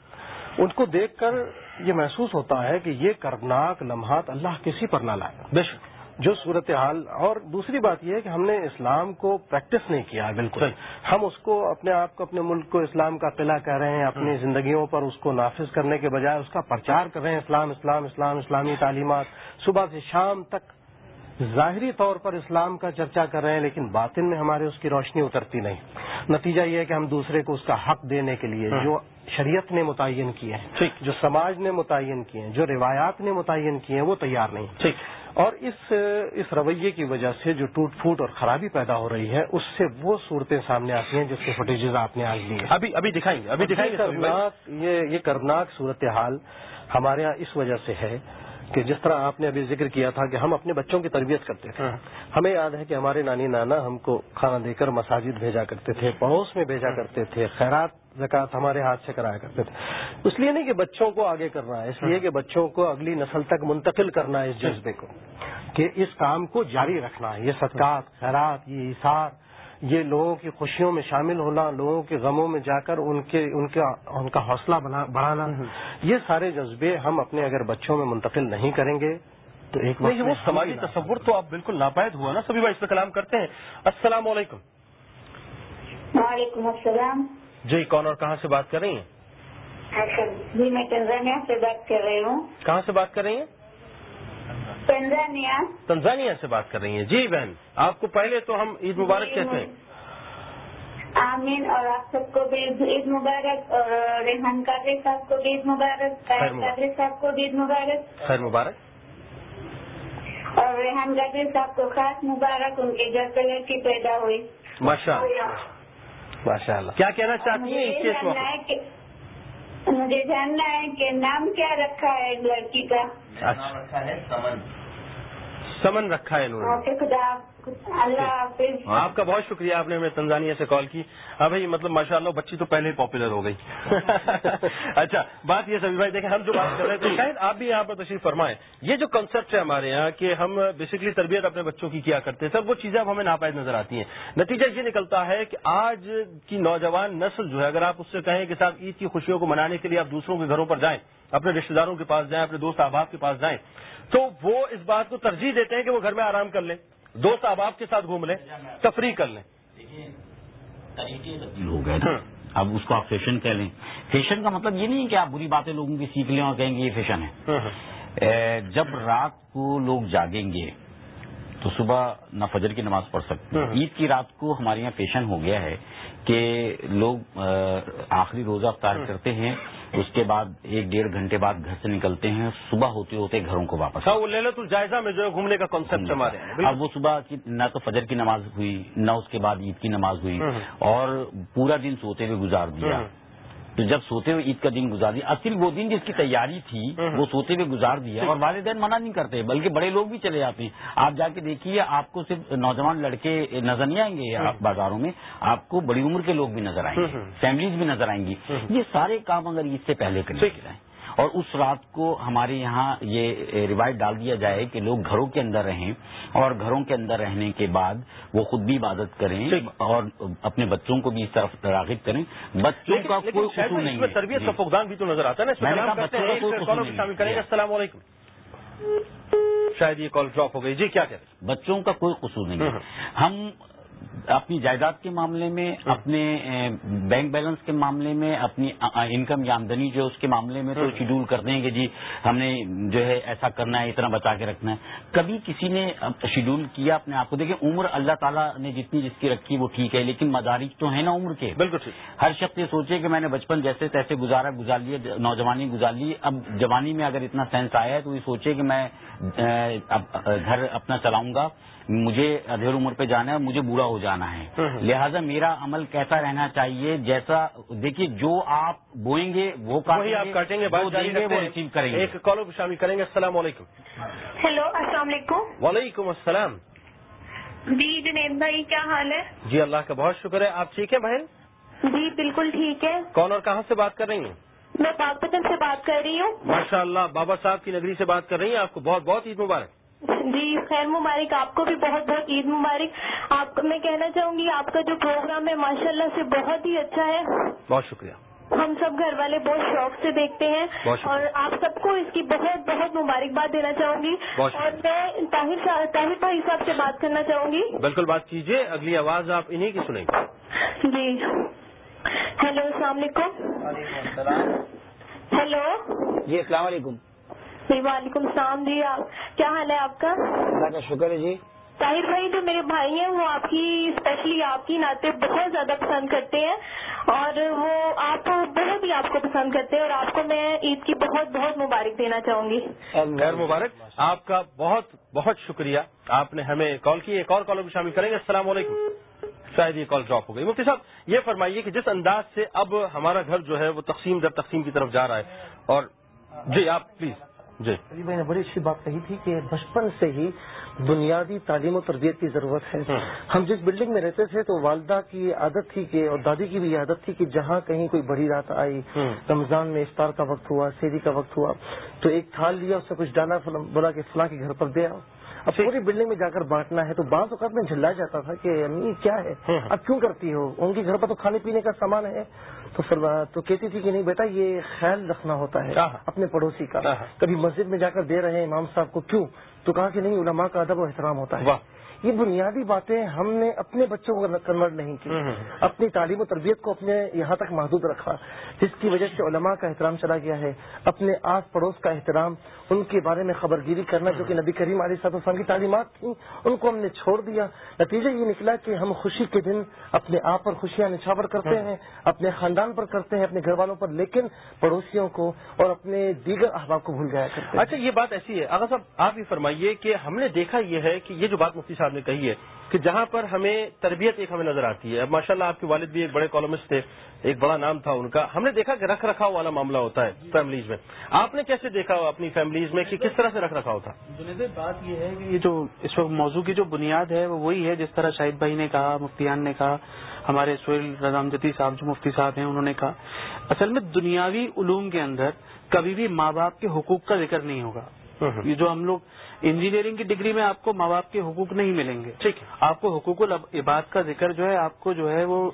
ان کو دیکھ کر یہ محسوس ہوتا ہے کہ یہ کرناک لمحات اللہ کسی پر نہ لائے۔ بے شک۔ جو صورتحال اور دوسری بات یہ ہے کہ ہم نے اسلام کو پریکٹس نہیں کیا بالکل۔ ہم اس کو اپنے آپ کو اپنے ملک کو اسلام کا قلعہ کہہ رہے ہیں اپنی زندگیوں پر اس کو نافذ کرنے کے بجائے اس کا پرچار کر رہے ہیں اسلام اسلام اسلام اسلامی تعلیمات۔ صبح سے شام تک ظاہری طور پر اسلام کا چرچا کر رہے ہیں لیکن باطن میں ہمارے اس کی روشنی اترتی نہیں۔ نتیجہ یہ ہے کہ ہم دوسرے کو اس کا حق دینے کے لیے جو شریعت نے متعین کیے ہیں جو سماج نے متعین کیے ہیں جو روایات نے متعین کیے ہیں وہ تیار نہیں۔ اور اس اس رویے کی وجہ سے جو ٹوٹ پھوٹ اور خرابی پیدا ہو رہی ہے اس سے وہ صورتیں سامنے آتی ہیں جس کے فوٹیجز آپ نے آج لی ہیں۔ ابھی ابھی دکھائیں گے ابھی دکھائیں گے۔ یہ کرناک صورتحال ہمارے یہاں اس وجہ سے ہے کہ جس طرح آپ نے ابھی ذکر کیا تھا کہ ہم اپنے بچوں کی تربیت کرتے تھے۔ ہمیں یاد ہے کہ ہمارے نانی نانا ہم کو کھانا دے کر مساجد بھیجا کرتے تھے پڑوس میں بھیجا کرتے تھے خیرات زکات ہمارے ہاتھ سے کرایا کرتے تھے۔ اس لیے نہیں کہ بچوں کو آگے کرنا ہے اس لیے کہ بچوں کو اگلی نسل تک منتقل کرنا ہے اس جذبے کو کہ اس کام کو جاری رکھنا ہے۔ یہ صدقات خیرات یہ اثار یہ لوگوں کی خوشیوں میں شامل ہونا لوگوں کے غموں میں جا کر ان کے ان کا ان کا حوصلہ بڑھانا یہ سارے جذبے ہم اپنے اگر بچوں میں منتقل نہیں کریں گے تو ایک نہیں وہ سماجی تصور تو آپ بالکل ناپائد ہوا نا سبھی بھائی اس پہ کلام کرتے ہیں۔ السلام علیکم۔ وعلیکم السلام۔ جی کون اور کہاں سے بات کر رہی ہیں؟ اچھا جی میں تنزانیہ سے بات کر رہی ہوں۔ کہاں سے بات کر رہی ہیں؟ تنزانیہ۔ تنزانیہ سے بات کر رہی ہیں۔ جی بہن آپ کو پہلے تو ہم عید مبارک کہتے ہیں۔ آمین اور آپ سب کو بھی عید مبارک اور ریحان قادری صاحب کو بھی عید مبارک قادری صاحب کو بھی عید مبارک۔ خیر مبارک۔ اور ریحان قادری صاحب کو خاص مبارک ان کے گھر پہ لڑکی پیدا ہوئی۔ ماشاء اللہ۔ ماشاء اللہ۔ کیا کہنا چاہتی ہیں اس کے مجھے جاننا ہے کہ نام کیا رکھا ہے لڑکی کا؟ سمن۔ سمن رکھا ہے انہوں نے۔ خدا اللہ حافظ۔ ہاں، آپ کا بہت شکریہ، آپ نے ہمیں تنزانیہ سے کال کی۔ ہاں بھائی مطلب ماشاء اللہ بچی تو پہلے ہی پاپولر ہو گئی۔ اچھا بات یہ سبھی بھائی، دیکھیں، ہم جو بات کر رہے تھے شاید آپ بھی یہاں پر تشریف فرمائیں۔ یہ جو کنسپٹ ہے ہمارے یہاں کہ ہم بیسکلی تربیت اپنے بچوں کی کیا کرتے تھے وہ چیزیں اب ہمیں ناپائد نظر آتی ہیں۔ نتیجہ یہ نکلتا ہے کہ آج کی نوجوان نسل جو ہے، اگر آپ اس سے کہیں کہ صاحب، عید کی خوشیوں کو منانے کے لیے آپ دوسروں کے گھروں پر جائیں، اپنے رشتے داروں کے پاس جائیں، اپنے دوست احباب کے پاس جائیں، تو وہ اس بات کو ترجیح دیتے ہیں کہ وہ گھر میں آرام کر لیں۔ دوست احباب کے ساتھ گھوم لیں تفریح کر لیں۔ ہو گئے اب اس کو آپ فیشن کہہ لیں۔ فیشن کا مطلب یہ نہیں کہ آپ بری باتیں لوگوں کی سیکھ لیں اور کہیں گے یہ فیشن ہے۔ جب رات کو لوگ جاگیں گے تو صبح نہ فجر کی نماز پڑھ سکتے ہیں۔ عید کی رات کو ہمارے یہاں فیشن ہو گیا ہے کہ لوگ آخری روزہ افطار کرتے ہیں اس کے بعد ایک ڈیڑھ گھنٹے بعد گھر سے نکلتے ہیں صبح ہوتے ہوتے گھروں کو واپس۔ وہ لے لو تو جائزہ میں جو ہے گھومنے کا کانسیپٹ ہمارے اب وہ صبح کی نہ تو فجر کی نماز ہوئی نہ اس کے بعد عید کی نماز ہوئی۔ اور پورا دن سوتے ہوئے گزار دیا۔ تو جب سوتے ہوئے عید کا دن گزار دیا اصل وہ دن جس کی تیاری تھی وہ سوتے ہوئے گزار دیا۔ اور والدین منع نہیں کرتے بلکہ بڑے لوگ بھی چلے جاتے ہیں۔ آپ جا کے دیکھیے آپ کو صرف نوجوان لڑکے نظر نہیں آئیں گے آپ بازاروں میں آپ کو بڑی عمر کے لوگ بھی نظر آئیں گے فیملیز بھی نظر آئیں گی۔ یہ سارے کام اگر عید سے پہلے جائیں اور اس رات کو ہمارے یہاں یہ روایت ڈال دیا جائے کہ لوگ گھروں کے اندر رہیں اور گھروں کے اندر رہنے کے بعد وہ خود بھی عبادت کریں اور اپنے بچوں کو بھی اس طرف راغب کریں۔ بچوں کا کوئی قصور نہیں ہے۔ تربیت کا فقدان بھی تو نظر آتا ہے نا شامل کریں گے۔ السلام علیکم۔ شاید یہ کال ڈراپ ہو گئی۔ جی کیا کہتے بچوں کا کوئی قصور نہیں ہے۔ ہم اپنی جائیداد کے معاملے میں اپنے بینک بیلنس کے معاملے میں اپنی انکم یا آمدنی جو اس کے معاملے میں تو شیڈول کرتے ہیں کہ جی ہم نے جو ہے ایسا کرنا ہے اتنا بچا کے رکھنا ہے۔ کبھی کسی نے شیڈول کیا اپنے آپ کو؟ دیکھیں عمر اللہ تعالیٰ نے جتنی جس کی رکھی وہ ٹھیک ہے لیکن مدارک تو ہے نا عمر کے۔ بالکل ہر شخص یہ سوچے کہ میں نے بچپن جیسے تیسے گزارا گزار لیے نوجوانی گزار لی۔ اب جوانی میں اگر اتنا سینس آیا ہے تو یہ سوچے کہ میں گھر اپنا چلاؤں گا۔ مجھے ادھیر عمر پہ جانا ہے مجھے بوڑھا ہو جانا ہے۔ لہذا میرا عمل کیسا رہنا چاہیے؟ جیسا دیکھیے جو آپ بوئیں گے وہ آپ کاٹیں گے وہ ریسیو کریں گے۔ ایک کالوں شامل کریں گے۔ السلام علیکم۔ ہیلو السلام علیکم۔ وعلیکم السلام۔ جی جنید بھائی کیا حال ہے؟ جی اللہ کا بہت شکر ہے۔ آپ ٹھیک ہے بہن؟ جی بالکل ٹھیک ہے۔ کون اور کہاں سے بات کر رہی ہیں؟ میں پاکپتن سے بات کر رہی ہوں۔ ماشاء اللہ بابا صاحب کی نگری سے بات کر رہی ہیں۔ آپ کو بہت بہت عید مبارک۔ جی خیر مبارک آپ کو بھی بہت بہت عید مبارک۔ آپ میں کہنا چاہوں گی آپ کا جو پروگرام ہے ماشاء اللہ سے بہت ہی اچھا ہے۔ بہت شکریہ۔ ہم سب گھر والے بہت شوق سے دیکھتے ہیں۔ اور آپ سب کو اس کی بہت بہت مبارکباد دینا چاہوں گی۔ اور میں طاہر طاہر بھائی صاحب سے بات کرنا چاہوں گی۔ بالکل بات کیجیے اگلی آواز آپ انہیں کی سنیں۔ گے جی۔ ہیلو السلام علیکم۔ ہیلو۔ جی السلام علیکم۔ جی وعلیکم السلام جی کیا حال ہے آپ کا؟ اللہ کا شکر ہے جی۔ طاہر بھائی جو میرے بھائی ہیں وہ آپ کی اسپیشلی آپ کی ناطے بہت زیادہ پسند کرتے ہیں اور وہ آپ بہت ہی آپ کو پسند کرتے ہیں اور آپ کو میں عید کی بہت بہت مبارک دینا چاہوں گی۔ خیر مبارک۔ آپ کا بہت بہت شکریہ۔ آپ نے ہمیں کال کی ایک اور کالوں بھی شامل کریں گے۔ السلام علیکم۔ شاید یہ کال ڈراپ ہو گئی۔ مفتی صاحب یہ فرمائیے کہ جس انداز سے اب ہمارا گھر جو ہے وہ تقسیم در تقسیم کی طرف جا رہا ہے اور جی آپ پلیز۔ جی علی بھائی نے بڑی اچھی بات کہی تھی کہ بچپن سے ہی بنیادی تعلیم و تربیت کی ضرورت ہے ہاں۔ ہم جس بلڈنگ میں رہتے تھے تو والدہ کی عادت تھی کہ اور دادی کی بھی عادت تھی کہ جہاں کہیں کوئی بڑی رات آئی ہاں۔ رمضان میں افطار کا وقت ہوا سیری کا وقت ہوا تو ایک تھال لیا اس سے کچھ ڈالا بولا کہ فلاں کے گھر پر دے آؤ اب پوری بلڈنگ میں جا کر بانٹنا ہے تو بعض اوقات میں جھلایا جاتا تھا کہ امی کیا ہے؟ ہاں۔ اب کیوں کرتی ہو؟ ان کے گھر پر تو کھانے پینے کا سامان ہے۔ تو تو کہتی تھی کہ نہیں بیٹا یہ خیال رکھنا ہوتا ہے اپنے پڑوسی کا۔ کبھی مسجد میں جا کر دے رہے ہیں امام صاحب کو کیوں؟ تو کہا کہ نہیں علماء کا ادب و احترام ہوتا ہے۔ یہ بنیادی باتیں ہم نے اپنے بچوں کو کنورٹ نہیں کی۔ اپنی تعلیم و تربیت کو اپنے یہاں تک محدود رکھا۔ جس کی وجہ سے علماء کا احترام چلا گیا ہے۔ اپنے آس پڑوس کا احترام ان کے بارے میں خبر گیری کرنا جو کہ نبی کریم علیہ صاحب السلام کی تعلیمات تھیں ان کو ہم نے چھوڑ دیا۔ نتیجہ یہ نکلا کہ ہم خوشی کے دن اپنے آپ پر خوشیاں نچھاور کرتے ہیں اپنے خاندان پر کرتے ہیں اپنے گھر والوں پر لیکن پڑوسیوں کو اور اپنے دیگر احباب کو بھول گیا کرتے اچھا یہ بات ایسی ہے۔ اگر صاحب آپ یہ فرمائیے کہ ہم نے دیکھا یہ ہے کہ یہ جو بات مفتی صاحب نے کہی ہے کہ جہاں پر ہمیں تربیت ایک ہمیں نظر آتی ہے۔ اب ماشاء آپ کے والد بھی ایک بڑے کالمسٹ تھے ایک بڑا نام تھا ان کا۔ ہم نے دیکھا کہ رکھ رکھاؤ والا معاملہ ہوتا ہے فیملیز میں۔ آپ نے کیسے دیکھا اپنی فیملیز میں کہ کس طرح سے رکھ رکھاؤ تھا؟ بات یہ ہے کہ یہ جو اس وقت موضوع کی جو بنیاد ہے وہ وہی ہے جس طرح شاہد بھائی نے کہا مفتیان نے کہا ہمارے سہیل رضام جتی صاحب جو مفتی صاحب ہیں انہوں نے کہا۔ اصل میں دنیاوی علوم کے اندر کبھی بھی ماں باپ کے حقوق کا ذکر نہیں ہوگا۔ یہ جو ہم لوگ انجینئرنگ کی ڈگری میں آپ کو ماں باپ کے حقوق نہیں ملیں گے۔ ٹھیک آپ کو حقوق العباد کا ذکر جو ہے آپ کو جو ہے وہ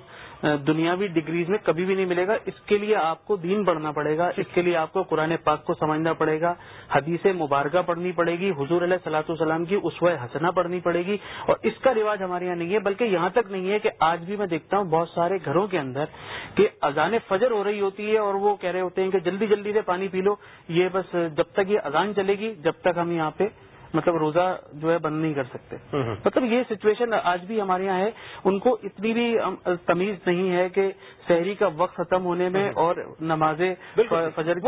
دنیاوی ڈگریز میں کبھی بھی نہیں ملے گا۔ اس کے لیے آپ کو دین پڑھنا پڑے گا۔ اس کے لیے آپ کو قرآن پاک کو سمجھنا پڑے گا۔ حدیث مبارکہ پڑھنی پڑے گی۔ حضور علیہ صلاح والسلام کی اسوہ حسنا پڑھنی پڑے گی۔ اور اس کا رواج ہمارے یہاں نہیں ہے بلکہ یہاں تک نہیں ہے کہ آج بھی میں دیکھتا ہوں بہت سارے گھروں کے اندر کہ اذان فجر ہو رہی ہوتی ہے اور وہ کہہ رہے ہوتے ہیں کہ جلدی جلدی سے پانی پی لو۔ یہ بس جب تک یہ اذان چلے گی جب تک ہم یہاں پہ مطلب روزہ جو ہے بند نہیں کر سکتے۔ مطلب یہ سچویشن آج بھی ہمارے یہاں ہے۔ ان کو اتنی بھی تمیز نہیں ہے کہ شہری کا وقت ختم ہونے میں اور نماز فجر کی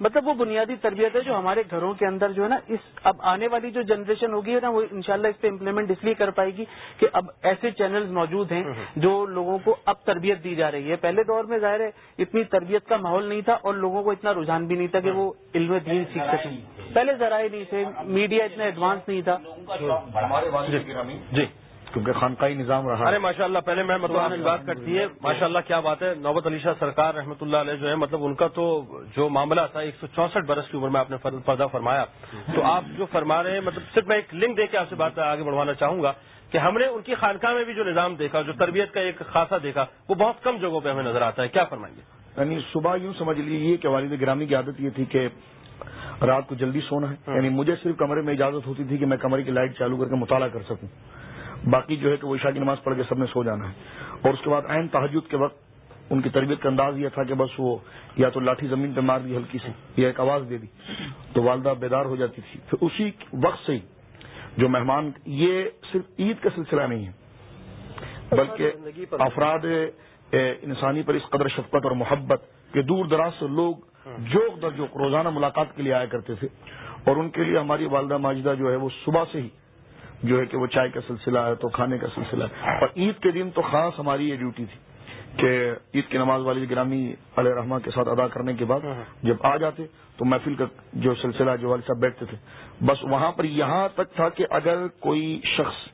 مطلب وہ بنیادی تربیت ہے جو ہمارے گھروں کے اندر جو ہے نا اس اب آنے والی جو جنریشن ہوگی نا وہ انشاءاللہ اس پہ امپلیمنٹ اس لیے کر پائے گی کہ اب ایسے چینلز موجود ہیں جو لوگوں کو اب تربیت دی جا رہی ہے۔ پہلے دور میں ظاہر ہے اتنی تربیت کا ماحول نہیں تھا اور لوگوں کو اتنا رجحان بھی نہیں تھا کہ وہ علم دین سیکھ سکیں۔ پہلے ذرائع نہیں تھے میڈیا اتنا ایڈوانس نہیں تھا۔ جی کیونکہ خانقاہی نظام رہا۔ ارے ماشاء اللہ پہلے میں مطلب آپ کی بات کرتی ہے ماشاء اللہ کیا بات ہے؟ نوبت علی شاہ سرکار رحمۃ اللہ علیہ جو ہے مطلب ان کا تو جو معاملہ تھا ایک سو چونسٹھ برس کی عمر میں آپ نے پردہ فرمایا۔ تو آپ جو فرما رہے ہیں مطلب صرف میں ایک لنک دے کے آپ سے بات آگے بڑھوانا چاہوں گا کہ ہم نے ان کی خانقاہ میں بھی جو نظام دیکھا جو تربیت کا ایک خاصا دیکھا وہ بہت کم جگہوں پہ ہمیں نظر آتا ہے۔ کیا فرمائیں گے؟ یعنی صبح یوں سمجھ لیجیے کہ والد گرامی کی عادت یہ تھی کہ رات کو جلدی سونا ہے۔ یعنی مجھے صرف کمرے میں اجازت ہوتی تھی کہ میں کمرے کی لائٹ چالو کر کے مطالعہ کر سکوں۔ باقی جو ہے کہ وہ عشاء کی نماز پڑھ کے سب نے سو جانا ہے۔ اور اس کے بعد عین تحجد کے وقت ان کی تربیت کا انداز یہ تھا کہ بس وہ یا تو لاٹھی زمین پہ مار دی ہلکی سی یا ایک آواز دے دی۔ تو والدہ بیدار ہو جاتی تھی۔ پھر اسی وقت سے ہی جو مہمان یہ صرف عید کا سلسلہ نہیں ہے بلکہ افراد انسانی پر اس قدر شفقت اور محبت کہ دور دراز سے لوگ جوک در جو روزانہ ملاقات کے لیے آیا کرتے تھے۔ اور ان کے لیے ہماری والدہ ماجدہ جو ہے وہ صبح سے ہی جو ہے کہ وہ چائے کا سلسلہ ہے تو کھانے کا سلسلہ ہے۔ اور عید کے دن تو خاص ہماری یہ ڈیوٹی تھی کہ عید کی نماز والی گرامی علیہ رحمٰ کے ساتھ ادا کرنے کے بعد جب آ جاتے تو محفل کا جو سلسلہ جو والد صاحب بیٹھتے تھے بس وہاں پر یہاں تک تھا کہ اگر کوئی شخص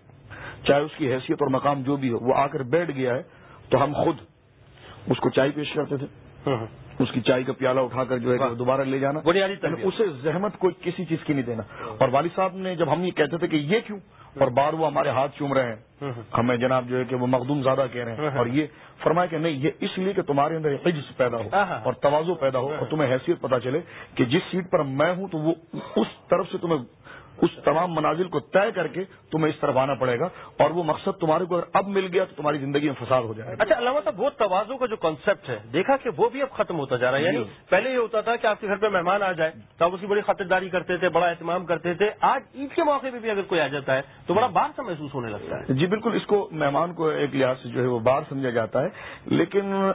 چاہے اس کی حیثیت اور مقام جو بھی ہو وہ آ کر بیٹھ گیا ہے تو ہم خود اس کو چائے پیش کرتے تھے۔ اس کی چائے کا پیالہ اٹھا کر جو ہے دوبارہ لے جانا. یعنی اسے زحمت کوئی کسی چیز کی نہیں دینا. اور والد صاحب نے جب ہم یہ کہتے تھے کہ یہ کیوں؟ اور بار وہ ہمارے ہاتھ چوم رہے ہیں. ہمیں جناب جو ہے کہ وہ مخدوم زیادہ کہہ رہے ہیں. اور یہ فرمایا کہ نہیں یہ اس لیے کہ تمہارے اندر عجز پیدا ہو اور توازو پیدا ہو اور تمہیں حیثیت پتا چلے کہ جس سیٹ پر میں ہوں تو وہ اس طرف سے تمہیں اس تمام منازل کو طے کر کے تمہیں اس طرف آنا پڑے گا اور وہ مقصد تمہارے کو اگر اب مل گیا تو تمہاری زندگی میں فساد ہو جائے گا۔ اچھا علامہ صاحب وہ توازو کا جو کانسیپٹ ہے دیکھا کہ وہ بھی اب ختم ہوتا جا رہا ہے؟ یعنی جی۔ پہلے یہ ہوتا تھا کہ آپ کے گھر پہ مہمان آ جائے تو آپ اس کی بڑی خاطرداری کرتے تھے بڑا اہتمام کرتے تھے۔ آج عید کے موقع پہ بھی اگر کوئی آ جاتا ہے تو بڑا بار سا محسوس ہونے لگتا ہے۔ جی بالکل اس کو مہمان کو ایک لحاظ سے جو ہے وہ بار سمجھا جاتا ہے لیکن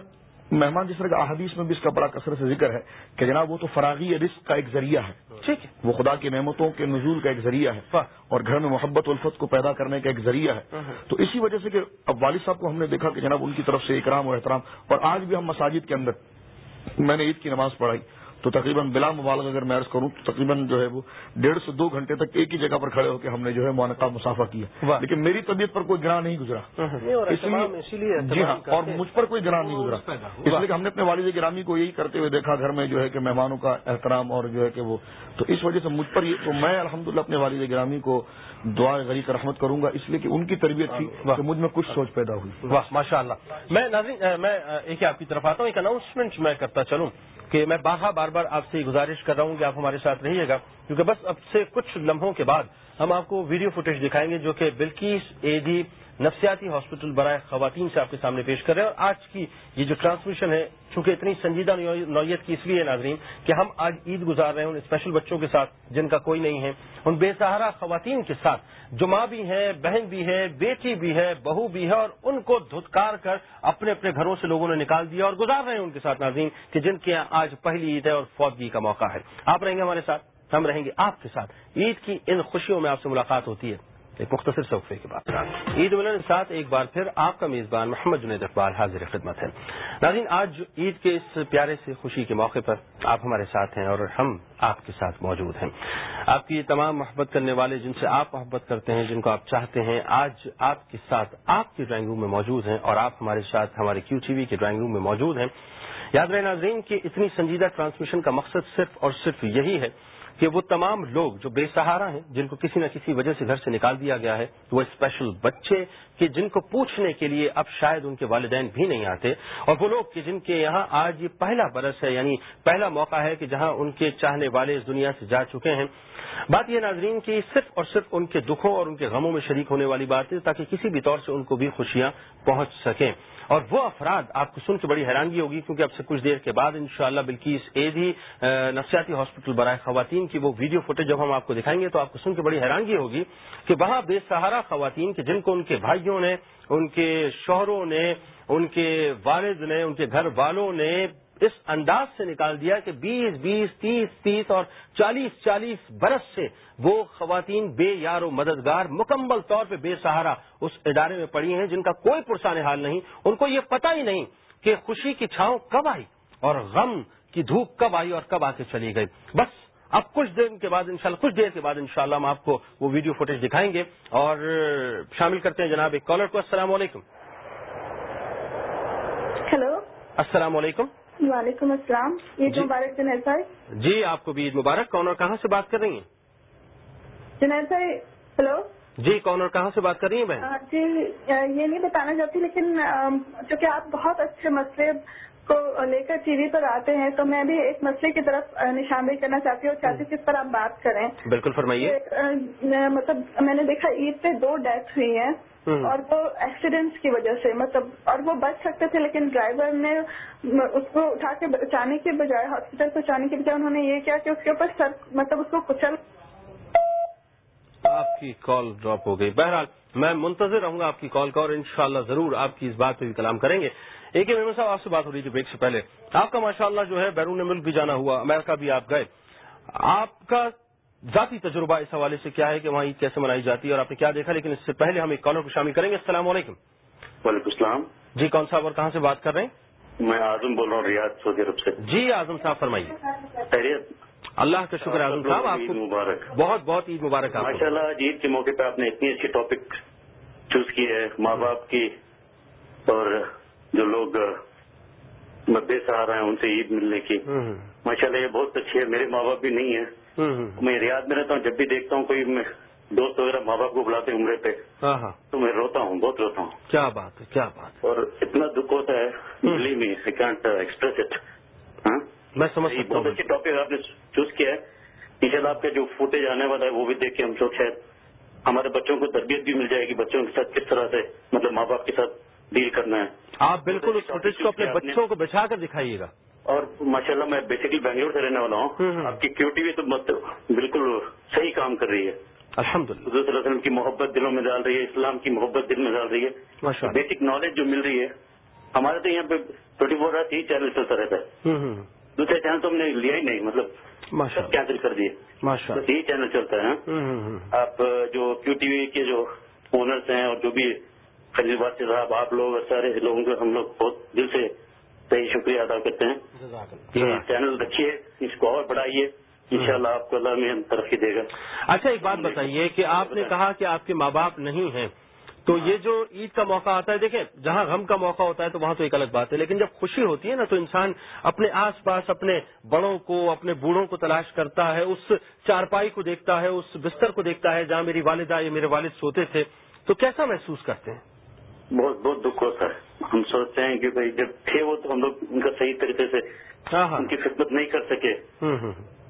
مہمان جس طرح کا احادیث میں بھی اس کا بڑا کثرت سے ذکر ہے کہ جناب وہ تو فراغی رزق کا ایک ذریعہ ہے۔ ٹھیک ہے۔ وہ خدا کی نعمتوں کے نزول کا ایک ذریعہ ہے۔ اور گھر میں محبت الفت کو پیدا کرنے کا ایک ذریعہ ہے۔ تو اسی وجہ سے کہ اب والد صاحب کو ہم نے دیکھا کہ جناب ان کی طرف سے اکرام اور احترام۔ اور آج بھی ہم مساجد کے اندر میں نے عید کی نماز پڑھائی۔ تو تقریباً بلا مبالغ اگر میں عرض کروں تو تقریباً جو ہے وہ ڈیڑھ سے دو گھنٹے تک ایک ہی جگہ پر کھڑے ہو کے ہم نے جو ہے معنقہ مسافہ کیا۔ لیکن میری طبیعت پر کوئی گراہ نہیں گزرا۔ اس لیے جی ہاں اور مجھ پر کوئی گراہ نہیں گزرا۔ اس لیے کہ ہم نے اپنے والد گرامی کو یہی کرتے ہوئے دیکھا گھر میں جو ہے کہ مہمانوں کا احترام اور جو ہے کہ وہ تو اس وجہ سے مجھ پر یہ تو میں الحمدللہ اپنے والد گرامی کو دعا غریق رحمت کروں گا اس لیے کہ ان کی تربیت تھی کہ مجھ میں کچھ سوچ پیدا ہوئی۔ واہ ماشاء اللہ۔ میں ناظرین میں ایک آپ کی طرف آتا ہوں ایک اناؤنسمنٹ میں کرتا چلوں کہ میں باہا بار بار آپ سے گزارش کر رہا ہوں کہ آپ ہمارے ساتھ رہیے گا کیونکہ بس اب سے کچھ لمحوں کے بعد ہم آپ کو ویڈیو فوٹیج دکھائیں گے جو کہ بلکیس اے ڈی نفسیاتی ہاسپٹل برائے خواتین سے آپ کے سامنے پیش کر رہے ہیں اور آج کی یہ جو ٹرانسمیشن ہے، چونکہ اتنی سنجیدہ نوعیت کی اس لیے ناظرین کہ ہم آج عید گزار رہے ہیں، ان اسپیشل بچوں کے ساتھ جن کا کوئی نہیں ہے، ان بے سہارا خواتین کے ساتھ جو ماں بھی ہے، بہن بھی ہے، بیٹی بھی ہے، بہو بھی ہے اور ان کو دھتکار کر اپنے اپنے گھروں سے لوگوں نے نکال دیا اور گزار رہے ہیں ان کے ساتھ ناظرین کہ جن کے آج پہلی عید ہے اور فوجی کا موقع ہے۔ آپ رہیں گے ہمارے ساتھ، ہم رہیں گے آپ کے ساتھ۔ عید کی ان خوشیوں میں آپ سے ملاقات ہوتی ہے۔ ایک مختصر صوفے کے بعد۔ عید ملن ساتھ ایک بار پھر آپ کا میزبان محمد جنید اقبال حاضر خدمت ہے۔ ناظرین، آج عید کے اس پیارے سے خوشی کے موقع پر آپ ہمارے ساتھ ہیں اور ہم آپ کے ساتھ موجود ہیں۔ آپ کی تمام محبت کرنے والے جن سے آپ محبت کرتے ہیں، جن کو آپ چاہتے ہیں، آج آپ کے ساتھ آپ کے ڈرائنگ روم میں موجود ہیں اور آپ ہمارے ساتھ ہمارے کیو ٹی وی کے ڈرائنگ روم میں موجود ہیں۔ یاد رہے ناظرین، کہ اتنی سنجیدہ ٹرانسمیشن کا مقصد صرف اور صرف یہی ہے کہ وہ تمام لوگ جو بے سہارا ہیں، جن کو کسی نہ کسی وجہ سے گھر سے نکال دیا گیا ہے، وہ اسپیشل بچے کہ جن کو پوچھنے کے لیے اب شاید ان کے والدین بھی نہیں آتے، اور وہ لوگ کہ جن کے یہاں آج یہ پہلا برس ہے یعنی پہلا موقع ہے کہ جہاں ان کے چاہنے والے اس دنیا سے جا چکے ہیں۔ بات یہ ناظرین کی صرف اور صرف ان کے دکھوں اور ان کے غموں میں شریک ہونے والی بات ہے تاکہ کسی بھی طور سے ان کو بھی خوشیاں پہنچ سکیں۔ اور وہ افراد آپ کو سن کے بڑی حیرانگی ہوگی کیونکہ اب سے کچھ دیر کے بعد انشاءاللہ شاء بلکیس اید ہی نفسیاتی ہاسپٹل برائے خواتین کی وہ ویڈیو فوٹیج جب ہم آپ کو دکھائیں گے تو آپ کو سن کے بڑی حیرانگی ہوگی کہ وہاں بے سہارا خواتین کے، جن کو ان کے بھائیوں نے، ان کے شوہروں نے، ان کے والد نے، ان کے گھر والوں نے اس انداز سے نکال دیا کہ بیس بیس تیس تیس اور چالیس چالیس برس سے وہ خواتین بے یار و مددگار مکمل طور پہ بے سہارا اس ادارے میں پڑی ہیں جن کا کوئی پرسان حال نہیں۔ ان کو یہ پتہ ہی نہیں کہ خوشی کی چھاؤں کب آئی اور غم کی دھوپ کب آئی اور کب آ کے چلی گئی۔ بس اب کچھ دن کے بعد انشاءاللہ کچھ دیر کے بعد انشاءاللہ ہم آپ کو وہ ویڈیو فوٹیج دکھائیں گے اور شامل کرتے ہیں جناب ایک کالر کو۔ السلام علیکم۔ ہیلو السلام علیکم۔ وعلیکم السلام عید جی۔ مبارک جنید صاحب جی آپ کو بھی عید مبارک۔ کون اور کہاں سے بات کر رہی ہیں؟ جنید صاحب ہیلو جی کون اور کہاں سے بات کر رہی ہیں بہن؟ جی یہ نہیں بتانا چاہتی لیکن چونکہ آپ بہت اچھے مسئلے کو لے کر ٹی وی پر آتے ہیں تو میں بھی ایک مسئلے کی طرف نشاندہی کرنا چاہتی ہوں۔ اور چاہتی ہوں اس پر آپ بات کریں۔ بالکل فرمائیے۔ مطلب میں نے دیکھا عید پہ دو ڈیتھ ہوئی ہیں۔ اور وہ ایکسیڈنٹس کی وجہ سے مطلب اور وہ بچ سکتے تھے لیکن ڈرائیور نے اس کو اٹھا کے بچانے کے بجائے ہاسپٹل پہنچانے کے بجائے انہوں نے یہ کیا کہ اس کے اوپر سر مطلب اس کو کچل آپ کی کال ڈراپ ہو گئی۔ بہرحال میں منتظر رہوں گا آپ کی کال کا اور انشاءاللہ ضرور آپ کی اس بات پہ بھی کلام کریں گے۔ ایک ممبر صاحب آپ سے بات ہو رہی تھی بریک سے پہلے۔ آپ کا ماشاءاللہ جو ہے بیرون ملک بھی جانا ہوا امریکہ بھی آپ گئے۔ آپ کا ذاتی تجربہ اس حوالے سے کیا ہے کہ وہاں عید کیسے منائی جاتی ہے اور آپ نے کیا دیکھا؟ لیکن اس سے پہلے ہم ایک کالر کو شامل کریں گے۔ السلام علیکم۔ وعلیکم السلام۔ جی کون صاحب اور کہاں سے بات کر رہے ہیں؟ میں اعظم بول رہا ہوں ریاض سعودی عرب سے۔ جی اعظم صاحب فرمائیے۔ اللہ کا شکر اعظم صاحب آپ کو مبارک۔ بہت بہت عید مبارک ماشاء اللہ عید کے موقع پہ آپ نے اتنی اچھی ٹاپک چوز کی ہے ماں باپ کی اور جو لوگ مدے سے آ رہے ہیں ان سے عید ملنے کی۔ ماشاء اللہ یہ بہت اچھی ہے میرے ماں باپ بھی نہیں ہیں۔ میں ریاض میں رہتا ہوں جب بھی دیکھتا ہوں کوئی میں دوست وغیرہ ماں باپ کو بلاتے عمرے پہ ہاں ہاں۔ تو میں روتا ہوں بہت روتا ہوں۔ کیا بات ہے کیا بات اور اتنا دکھ ہوتا ہے believe me I can't express it میں سمجھ سکتا بہت ہوں اچھی ٹاپک آپ نے چوز کیا ہے۔ انشاءاللہ آپ کا جو فوٹیج آنے والا ہے وہ بھی دیکھ کے ہم لوگ شاید ہمارے بچوں کو تربیت بھی مل جائے گی بچوں کے ساتھ کس طرح سے مطلب ماں باپ کے ساتھ ڈیل کرنا ہے۔ آپ بالکل اس فوٹیج کو اپنے بچوں کو بچا کر دکھائیے گا۔ اور ماشاءاللہ میں بیسیکلی بنگلور سے رہنے والا ہوں۔ آپ کی کیو ٹی وی تو بالکل صحیح کام کر رہی ہے۔ الحمد للہ حضور صلی اللہ علیہ وسلم کی محبت دلوں میں ڈال رہی ہے اسلام کی محبت دل میں ڈال رہی ہے۔ اللہ بیسک نالج جو مل رہی ہے ہمارے تو یہاں پہ ٹوئنٹی فور آورس یہی چینل چلتا رہتا ہے۔ دوسرے چینل تو ہم نے لیا ہی نہیں مطلب سب کینسل کر دیے۔ یہی چینل چلتا ہے۔ آپ جو کیو ٹی وی کے جو اونرس ہیں اور جو بھی خلیل بادشاہ صاحب آپ لوگ اور سارے لوگوں کو ہم لوگ بہت دل سے صحیح شکریہ ادا کرتے ہیں۔ چینل رکھیے اس کو اور بڑھائیے۔ انشاءاللہ آپ کو اللہ میں ترقی دے گا۔ اچھا ایک بات بتائیے کہ آپ نے کہا کہ آپ کے ماں باپ نہیں ہیں۔ تو یہ جو عید کا موقع آتا ہے دیکھیں جہاں غم کا موقع ہوتا ہے تو وہاں تو ایک الگ بات ہے لیکن جب خوشی ہوتی ہے نا تو انسان اپنے آس پاس اپنے بڑوں کو اپنے بوڑھوں کو تلاش کرتا ہے اس چارپائی کو دیکھتا ہے اس بستر کو دیکھتا ہے جہاں میری والدہ یا میرے والد سوتے تھے۔ تو کیسا محسوس کرتے ہیں؟ بہت بہت دکھ ہوتا ہے۔ ہم سوچتے ہیں کہ بھائی جب تھے وہ تو ہم لوگ ان کا صحیح طریقے سے ہاں ہاں۔ ان کی خدمت نہیں کر سکے۔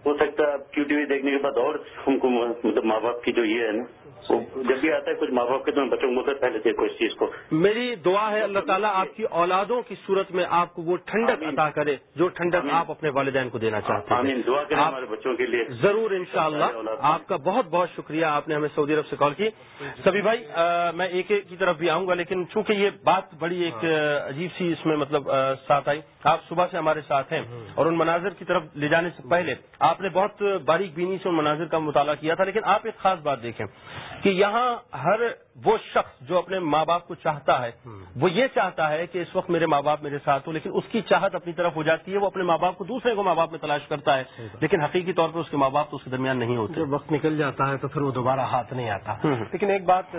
ہو سکتا ہے کیو ٹی وی دیکھنے کے بعد اور ہم کو مطلب ماں باپ کی جو یہ ہے نا وہ جب بھی آتا ہے کچھ ماں باپ کے تو میں بچوں کو بولتا پہلے دیکھو اس چیز کو۔ میری دعا ہے اللہ تعالیٰ آپ کی اولادوں کی صورت میں آپ کو وہ ٹھنڈک عطا کرے جو ٹھنڈک آپ اپنے والدین کو دینا چاہتے ہیں۔ دعا کریں ہمارے بچوں کے لیے۔ ضرور انشاءاللہ آپ کا بہت بہت شکریہ آپ نے ہمیں سعودی عرب سے کال کی۔ سبھی بھائی میں ایک ایک کی طرف بھی آؤں گا لیکن چونکہ یہ بات بڑی ایک عجیب سی اس میں مطلب ساتھ آئی۔ آپ صبح سے ہمارے ساتھ ہیں اور ان مناظر کی طرف لے جانے سے پہلے آپ نے بہت باریک بینی سے ان مناظر کا مطالعہ کیا تھا لیکن آپ ایک خاص بات دیکھیں کہ یہاں ہر وہ شخص جو اپنے ماں باپ کو چاہتا ہے وہ یہ چاہتا ہے کہ اس وقت میرے ماں باپ میرے ساتھ ہو لیکن اس کی چاہت اپنی طرف ہو جاتی ہے وہ اپنے ماں باپ کو دوسرے کو ماں باپ میں تلاش کرتا ہے لیکن حقیقی طور پر اس کے ماں باپ تو اس کے درمیان نہیں ہوتے۔ جب وقت نکل جاتا ہے تو پھر وہ دوبارہ ہاتھ نہیں آتا۔ ہوں، ہوں۔ لیکن ایک بات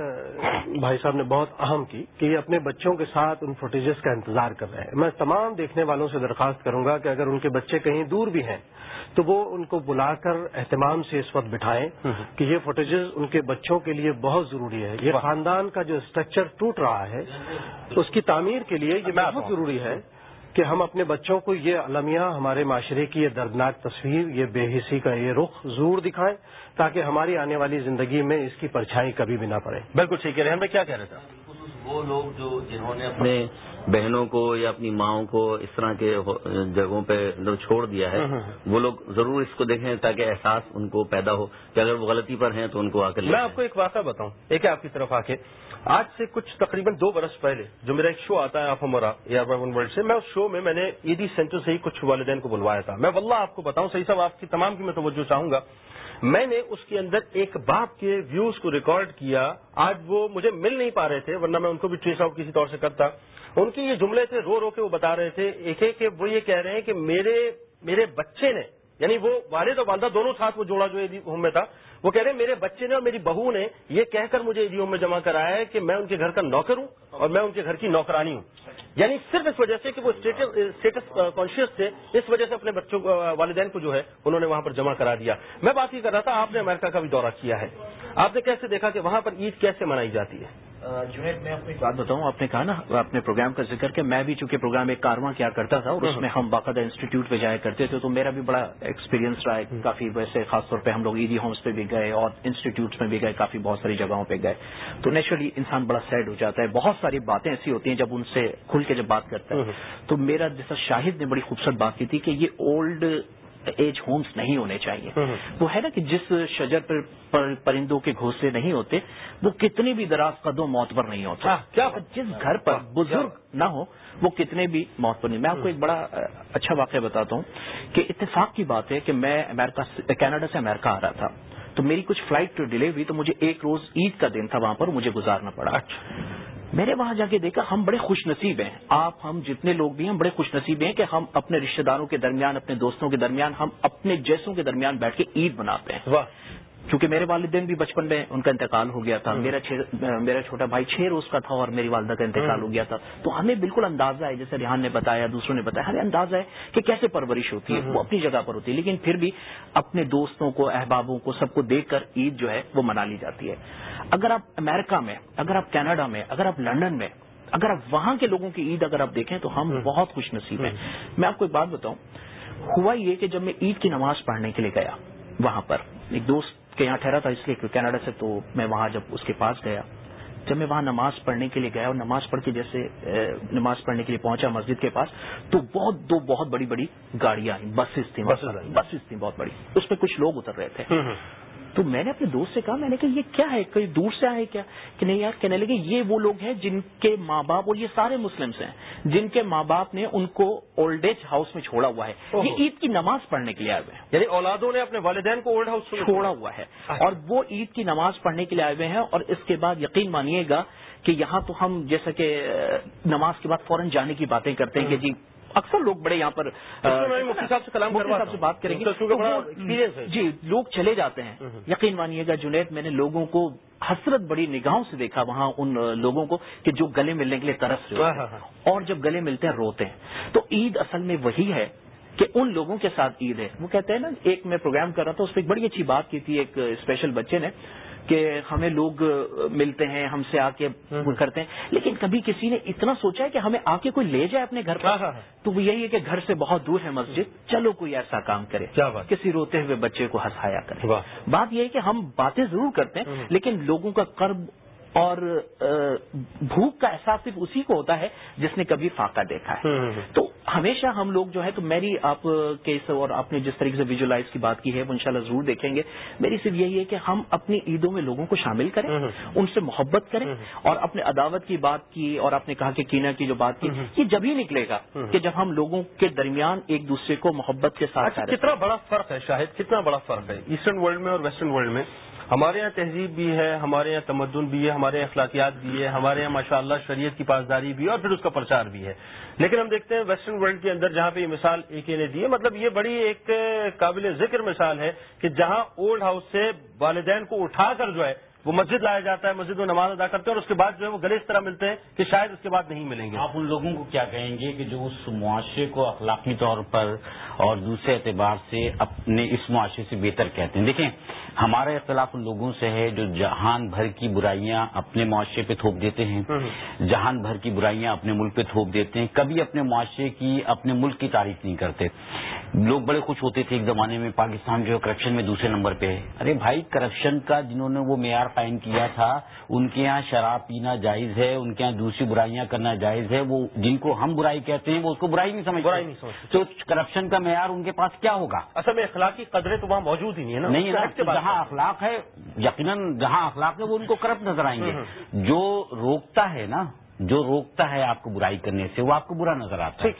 بھائی صاحب نے بہت اہم کی کہ یہ اپنے بچوں کے ساتھ ان فوٹیجز کا انتظار کر رہے ہیں۔ میں تمام دیکھنے والوں سے درخواست کروں گا کہ اگر ان کے بچے کہیں دور بھی ہیں تو وہ ان کو بلا کر اہتمام سے اس وقت بٹھائیں کہ یہ فوٹیجز ان کے بچوں کے لیے بہت ضروری ہے۔ یہ خاندان کا جو اسٹرکچر ٹوٹ رہا ہے اس کی تعمیر کے لیے یہ بہت ضروری ہے کہ ہم اپنے بچوں کو یہ المیہ ہمارے معاشرے کی یہ دردناک تصویر یہ بے حسی کا یہ رخ ضرور دکھائیں تاکہ ہماری آنے والی زندگی میں اس کی پرچھائی کبھی بھی نہ پڑے۔ بالکل ٹھیک ہے ہمیں کیا کہہ رہے تھے؟ وہ لوگ جو جنہوں نے اپنے بہنوں کو یا اپنی ماؤں کو اس طرح کے جگہوں پہ لوگ چھوڑ دیا ہے وہ لوگ ضرور اس کو دیکھیں تاکہ احساس ان کو پیدا ہو کہ اگر وہ غلطی پر ہیں تو ان کو آ کر میں آپ کو ایک واقعہ بتاؤں ایک آپ کی طرف آ کے۔ آج سے کچھ تقریباً دو برس پہلے جو میرا ایک شو آتا ہے آپ ہمارا ایئر ون ورلڈ سے میں اس شو میں میں نے ایڈی سینٹر سے ہی کچھ والدین کو بلوایا تھا۔ میں واللہ آپ کو بتاؤں صحیح صاحب آپ کی تمام کی میں توجہ چاہوں گا۔ میں نے اس کے اندر ایک باپ کے ویوز کو ریکارڈ کیا آج وہ مجھے مل نہیں پا رہے تھے ورنہ میں ان کو بھی ٹریس آؤٹ کسی طور سے کرتا۔ ان کے یہ جملے تھے، رو رو کے وہ بتا رہے تھے۔ ایک ہے کہ وہ یہ کہہ رہے ہیں کہ میرے میرے بچے نے یعنی وہ والد اور والدہ دونوں ساتھ وہ جوڑا جو ہوم میں تھا، وہ کہہ رہے ہیں، میرے بچے نے اور میری بہو نے یہ کہہ کر مجھے ایڈی ہوم میں جمع کرایا ہے کہ میں ان کے گھر کا نوکر ہوں اور میں ان کے گھر کی نوکرانی ہوں۔ یعنی صرف اس وجہ سے کہ وہ اسٹیٹس کانشیس تھے، اس وجہ سے اپنے بچوں والدین کو جو ہے انہوں نے وہاں پر جمع کرا دیا۔ میں بات یہ کر رہا تھا، آپ نے امریکہ کا بھی دورہ کیا ہے۔ آپ نے کیسے دیکھا کہ وہاں پر عید کیسے منائی جاتی ہے؟ جنید میں اپنی بات بتاؤں آپ نے کہا نا اپنے پروگرام کا ذکر کہ میں بھی چونکہ پروگرام ایک کارواں کیا کرتا تھا اور اس میں ہم باقاعدہ انسٹیٹیوٹ پہ جایا کرتے تھے تو میرا بھی بڑا ایکسپیرینس رہا ہے کافی ویسے خاص طور پہ ہم لوگ ایدی ہومس پہ بھی گئے اور انسٹیٹیوٹس میں بھی گئے کافی بہت ساری جگہوں پہ گئے۔ تو نیچرلی انسان بڑا سیڈ ہو جاتا ہے۔ بہت ساری باتیں ایسی ہوتی ہیں جب ان سے کھل کے جب بات کرتا ہے۔ تو میرا جیسا شاہد نے بڑی خوبصورت بات کی تھی کہ یہ اولڈ ایج ہومس نہیں ہونے چاہیے۔ وہ ہے نا کہ جس شجر پر پرندوں کے گھونسلے نہیں ہوتے وہ کتنی بھی دراز قدم موت پر نہیں ہوتا کیا جس گھر پر بزرگ نہ ہو وہ کتنے بھی موت پر نہیں۔ میں آپ کو ایک بڑا اچھا واقعہ بتاتا ہوں کہ اتفاق کی بات ہے کہ میں امریکہ کینیڈا سے امریکہ آ رہا تھا۔ تو میری کچھ فلائٹ ڈیلے ہوئی تو مجھے ایک روز عید کا دن تھا وہاں پر مجھے گزارنا پڑا۔ میں نے وہاں جا کے دیکھا، ہم بڑے خوش نصیب ہیں۔ آپ، ہم جتنے لوگ بھی ہیں بڑے خوش نصیب ہیں کہ ہم اپنے رشتہ داروں کے درمیان، اپنے دوستوں کے درمیان، ہم اپنے جیسوں کے درمیان بیٹھ کے عید مناتے ہیں۔ کیونکہ میرے والدین بھی بچپن میں ان کا انتقال ہو گیا تھا میرا میرا چھوٹا بھائی چھ روز کا تھا اور میری والدہ کا انتقال ہو گیا تھا۔ تو ہمیں بالکل اندازہ ہے جیسے ریحان نے بتایا دوسروں نے بتایا ہمیں اندازہ ہے کہ کیسے پرورش ہوتی ہے وہ اپنی جگہ پر ہوتی ہے لیکن پھر بھی اپنے دوستوں کو احبابوں کو سب کو دیکھ کر عید جو ہے وہ منا لی جاتی ہے۔ اگر آپ امریکہ میں اگر آپ کینیڈا میں اگر آپ لنڈن میں اگر آپ وہاں کے لوگوں کی عید اگر آپ دیکھیں تو ہم بہت خوش نصیب ہیں۔ میں آپ کو ایک بات بتاؤں ہوا یہ کہ جب میں عید کی نماز پڑھنے کے لیے گیا وہاں پر ایک دوست کے یہاں ٹھہرا تھا اس لیے کہ کینیڈا سے تو میں وہاں جب اس کے پاس گیا جب میں وہاں نماز پڑھنے کے لیے گیا اور نماز پڑھ کے جیسے نماز پڑھنے کے لیے پہنچا مسجد کے پاس تو بہت دو بہت بڑی بڑی گاڑیاں آئیں بسز تھیں بسز تھیں بہت بڑی۔ اس پہ کچھ لوگ اتر رہے تھے۔ تو میں نے اپنے دوست سے کہا میں نے کہا یہ کیا ہے؟ کوئی دور سے آئے کیا؟ کہ نہیں یار کہنے لگے یہ وہ لوگ ہیں جن کے ماں باپ اور یہ سارے مسلمس ہیں جن کے ماں باپ نے ان کو اولڈ ایج ہاؤس میں چھوڑا ہوا ہے۔ یہ عید کی نماز پڑھنے کے لیے آئے ہوئے ہیں۔ یعنی اولادوں نے اپنے والدین کو اولڈ ہاؤس چھوڑا ہوا ہے۔ اور وہ عید کی نماز پڑھنے کے لیے آئے ہوئے ہیں اور اس کے بعد یقین مانیے گا کہ یہاں تو ہم جیسا کہ نماز کے بعد فوراً جانے کی باتیں کرتے ہیں کہ جی اکثر لوگ بڑے یہاں پر مفتی صاحب سے کلام صاحب سے بات کریں گے۔ جی لوگ چلے جاتے ہیں۔ یقین مانیے گا جنید میں نے لوگوں کو حسرت بڑی نگاہوں سے دیکھا وہاں ان لوگوں کو کہ جو گلے ملنے کے لیے ترس رہے اور جب گلے ملتے ہیں روتے ہیں۔ تو عید اصل میں وہی ہے کہ ان لوگوں کے ساتھ عید ہے۔ وہ کہتے ہیں نا ایک میں پروگرام کر رہا تھا اس پہ ایک بڑی اچھی بات کی تھی ایک اسپیشل بچے نے۔ کہ ہمیں لوگ ملتے ہیں ہم سے آ کے کرتے ہیں۔ لیکن کبھی کسی نے اتنا سوچا ہے کہ ہمیں آ کے کوئی لے جائے اپنے گھر پر؟ تو وہ یہی ہے کہ گھر سے بہت دور ہے مسجد چلو کوئی ایسا کام کرے۔ کسی روتے ہوئے بچے کو ہنسایا کرے۔ بات یہ ہے کہ ہم باتیں ضرور کرتے ہیں لیکن لوگوں کا قرب اور بھوک کا احساس صرف اسی کو ہوتا ہے جس نے کبھی فاقہ دیکھا ہے۔ تو ہمیشہ ہم لوگ جو ہے تو میری آپ کے اور آپ نے جس طریقے سے ویژلائز کی بات کی ہے وہ انشاءاللہ ضرور دیکھیں گے۔ میری صرف یہی ہے کہ ہم اپنی عیدوں میں لوگوں کو شامل کریں ان سے محبت کریں اور اپنے عداوت کی بات کی اور آپ نے کہا کہ کینا کی جو بات کی یہ جب ہی نکلے گا کہ جب ہم لوگوں کے درمیان ایک دوسرے کو محبت کے ساتھ اچھا، کتنا بڑا فرق ہے شاہد؟ کتنا بڑا فرق ہے؟ ایسٹرن ورلڈ میں اور ویسٹرن ورلڈ میں؟ ہمارے یہاں تہذیب بھی ہے، ہمارے یہاں تمدن بھی ہے، ہمارے یہاں اخلاقیات بھی ہے، ہمارے یہاں ماشاء اللہ شریعت کی پاسداری بھی ہے اور پھر اس کا پرچار بھی ہے۔ لیکن ہم دیکھتے ہیں ویسٹرن ورلڈ کے اندر جہاں پہ یہ مثال ایک نے دی ہے مطلب یہ بڑی ایک قابل ذکر مثال ہے کہ جہاں اولڈ ہاؤس سے والدین کو اٹھا کر جو ہے وہ مسجد لایا جاتا ہے مسجد میں نماز ادا کرتے ہیں اور اس کے بعد جو ہے وہ گلے اس طرح ملتے ہیں کہ شاید اس کے بعد نہیں ملیں گے۔ آپ ان لوگوں کو کیا کہیں گے کہ جو اس معاشرے کو اخلاقی طور پر اور دوسرے اعتبار سے اپنے اس معاشرے سے بہتر کہتے ہیں؟ دیکھیں ہمارا اختلاف ان لوگوں سے ہے جو جہان بھر کی برائیاں اپنے معاشرے پہ تھوپ دیتے ہیں جہان بھر کی برائیاں اپنے ملک پہ تھوپ دیتے ہیں۔ کبھی اپنے معاشرے کی اپنے ملک کی تعریف نہیں کرتے۔ لوگ بڑے خوش ہوتے تھے ایک زمانے میں پاکستان جو ہے کرپشن میں دوسرے نمبر پہ ہے۔ ارے بھائی کرپشن کا جنہوں نے وہ معیار قائم کیا تھا ان کے یہاں شراب پینا جائز ہے ان کے یہاں دوسری برائیاں کرنا جائز ہے وہ جن کو ہم برائی کہتے ہیں وہ اس کو برائی نہیں سمجھتے۔ برائی نہیں سمجھتے۔ تو کرپشن کا معیار ان کے پاس کیا ہوگا؟ اصل میں اخلاقی قدریں تو وہاں موجود ہی نہیں ہے نا نہیں جہاں اخلاق ہے یقیناً جہاں اخلاق ہے وہ ان کو کرپٹ نظر آئیں گے۔ جو روکتا ہے نا جو روکتا ہے آپ کو برائی کرنے سے وہ آپ کو برا نظر آتا ہے۔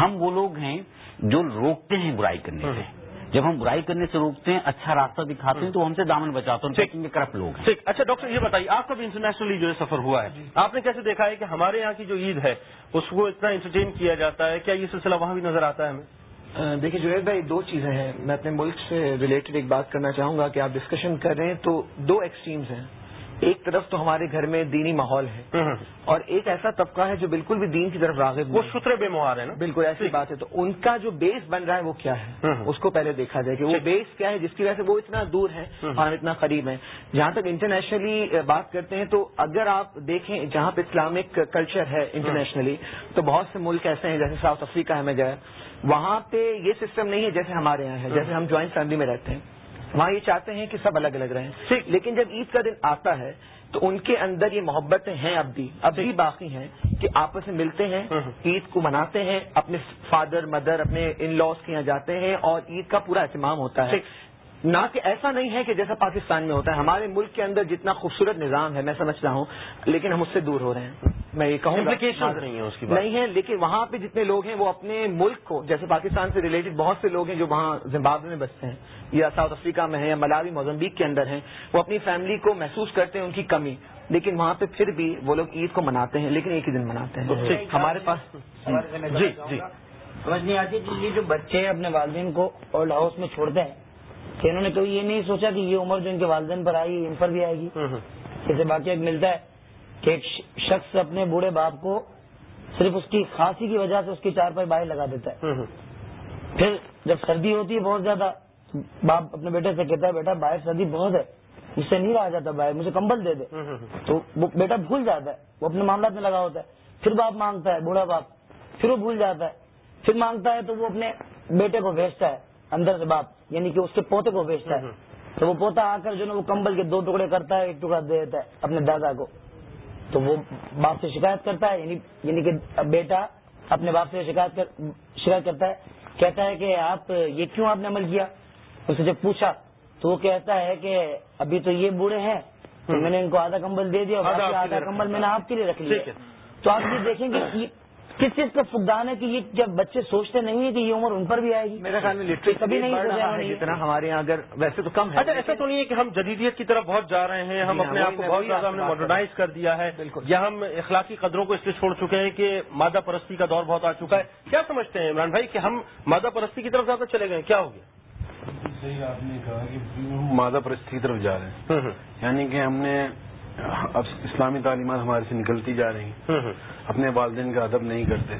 ہم وہ لوگ ہیں جو روکتے ہیں برائی کرنے سے۔ جب ہم برائی کرنے سے روکتے ہیں اچھا راستہ دکھاتے ہیں تو ہم سے دامن بچاتے ہیں کرپ لوگ ہیں۔ اچھا ڈاکٹر یہ بتائیے آپ کا بھی انٹرنیشنلی جو ہے سفر ہوا ہے۔ آپ نے کیسے دیکھا ہے کہ ہمارے یہاں کی جو عید ہے اس کو اتنا انٹرٹین کیا جاتا ہے؟ کیا یہ سلسلہ وہاں بھی نظر آتا ہے ہمیں؟ دیکھیے جنید بھائی دو چیزیں ہیں۔ میں اپنے ملک سے ریلیٹڈ ایک بات کرنا چاہوں گا کہ آپ ڈسکشن کر رہے ہیں تو دو ایکسٹریمز ہیں۔ ایک طرف تو ہمارے گھر میں دینی ماحول ہے اور ایک ایسا طبقہ ہے جو بالکل بھی دین کی طرف راغب وہ شتر بے مہار ہے نا؟ بالکل ایسی بات ہے۔ تو ان کا جو بیس بن رہا ہے وہ کیا ہے؟ اس کو پہلے دیکھا جائے کہ وہ بیس کیا ہے جس کی وجہ سے وہ اتنا دور ہے اور اتنا قریب ہے جہاں تک انٹرنیشنلی بات کرتے ہیں تو اگر آپ دیکھیں جہاں پہ اسلامک کلچر ہے انٹرنیشنلی تو بہت سے ملک ایسے ہیں جیسے ساؤتھ افریقہ ہے میں گیا وہاں پہ یہ سسٹم نہیں ہے جیسے ہمارے یہاں ہے جیسے ہم جوائنٹ فیملی میں رہتے ہیں۔ وہاں یہ چاہتے ہیں کہ سب الگ الگ رہیں۔ لیکن جب عید کا دن آتا ہے تو ان کے اندر یہ محبتیں ہیں اب بھی۔ اب بھی باقی ہیں کہ آپس میں ملتے ہیں عید کو مناتے ہیں اپنے فادر مدر اپنے ان لاس کے یہاں جاتے ہیں اور عید کا پورا اہتمام ہوتا ہے۔ نہ کہ ایسا نہیں ہے کہ جیسا پاکستان میں ہوتا ہے ہمارے ملک کے اندر جتنا خوبصورت نظام ہے میں سمجھتا ہوں لیکن ہم اس سے دور ہو رہے ہیں۔ میں یہ کہوں نہیں ہے اس کی نہیں ہے لیکن وہاں پہ جتنے لوگ ہیں وہ اپنے ملک کو جیسے پاکستان سے ریلیٹڈ بہت سے لوگ ہیں جو وہاں زمبابوے میں بستے ہیں یا ساؤتھ افریقہ میں ہیں یا ملاوی موزمبیک کے اندر ہیں وہ اپنی فیملی کو محسوس کرتے ہیں ان کی کمی۔ لیکن وہاں پہ پھر بھی وہ لوگ عید کو مناتے ہیں لیکن ایک ہی دن مناتے ہیں۔ ہمارے پاس جی جی۔ سمجھ نہیں آتی کہ یہ جو بچے اپنے والدین کو اولڈ ہاؤس میں چھوڑتے ہیں کہ انہوں نے کبھی یہ نہیں سوچا کہ یہ عمر جو ان کے والدین پر آئی ان پر بھی آئے گی۔ جیسے باقی ایک ملتا ہے کہ ایک شخص اپنے بوڑھے باپ کو صرف اس کی کھانسی کی وجہ سے اس کی چار پائی باہر لگا دیتا ہے۔ پھر جب سردی ہوتی ہے بہت زیادہ باپ اپنے بیٹے سے کہتا ہے بیٹا باہر سردی بہت ہے مجھ سے نہیں رہا جاتا باہر مجھے کمبل دے دے۔ تو وہ بیٹا بھول جاتا ہے وہ اپنے معاملات میں لگا ہوتا ہے۔ پھر باپ مانگتا ہے بوڑھا باپ پھر وہ بھول جاتا ہے۔ پھر مانگتا ہے تو وہ اپنے بیٹے کو بھیجتا ہے اندر سے باپ۔ یعنی کہ اس کے پوتے کو بھیجتا ہے۔ تو وہ پوتا آ کر جو نا وہ کمبل کے دو ٹکڑے کرتا ہے ایک ٹکڑا دے دیتا ہے اپنے دادا کو۔ تو وہ باپ سے شکایت کرتا ہے یعنی یعنی کہ بیٹا اپنے باپ سے شکایت کر شکایت کرتا ہے۔ کہتا ہے کہ آپ یہ کیوں آپ نے عمل کیا؟ اسے جب پوچھا تو وہ کہتا ہے کہ ابھی تو یہ بوڑھے ہیں میں نے ان کو آدھا کمبل دے دیا اور آدھا کمبل میں نے آپ کے لیے رکھ لیا۔ تو آپ یہ دیکھیں گے کہ کس چیز کا فقدان ہے کہ یہ جب بچے سوچتے نہیں ہیں کہ یہ عمر ان پر بھی آئے گی؟ میرے خیال میں لٹریچر کبھی نہیں جتنا ہمارے یہاں اگر ویسے تو کم ہے۔ اچھا ایسا تو نہیں ہے کہ ہم جدیدیت کی طرف بہت جا رہے ہیں ہم جی ہاں، اپنے آپ کو بہت زیادہ ہم نے ماڈرنائز کر دیا ہے۔ یا ہم اخلاقی قدروں کو اس لیے چھوڑ چکے ہیں کہ مادہ پرستی کا دور بہت آ چکا ہے۔ کیا سمجھتے ہیں عمران بھائی کہ ہم مادہ پرستی کی طرف زیادہ چلے گئے کیا ہو گیا؟ صحیح آپ نے کہا کہ ہم مادہ پرستی کی طرف جا رہے ہیں۔ یعنی کہ ہم نے اب اسلامی تعلیمات ہمارے سے نکلتی جا رہی ہیں۔ اپنے والدین کا ادب نہیں کرتے۔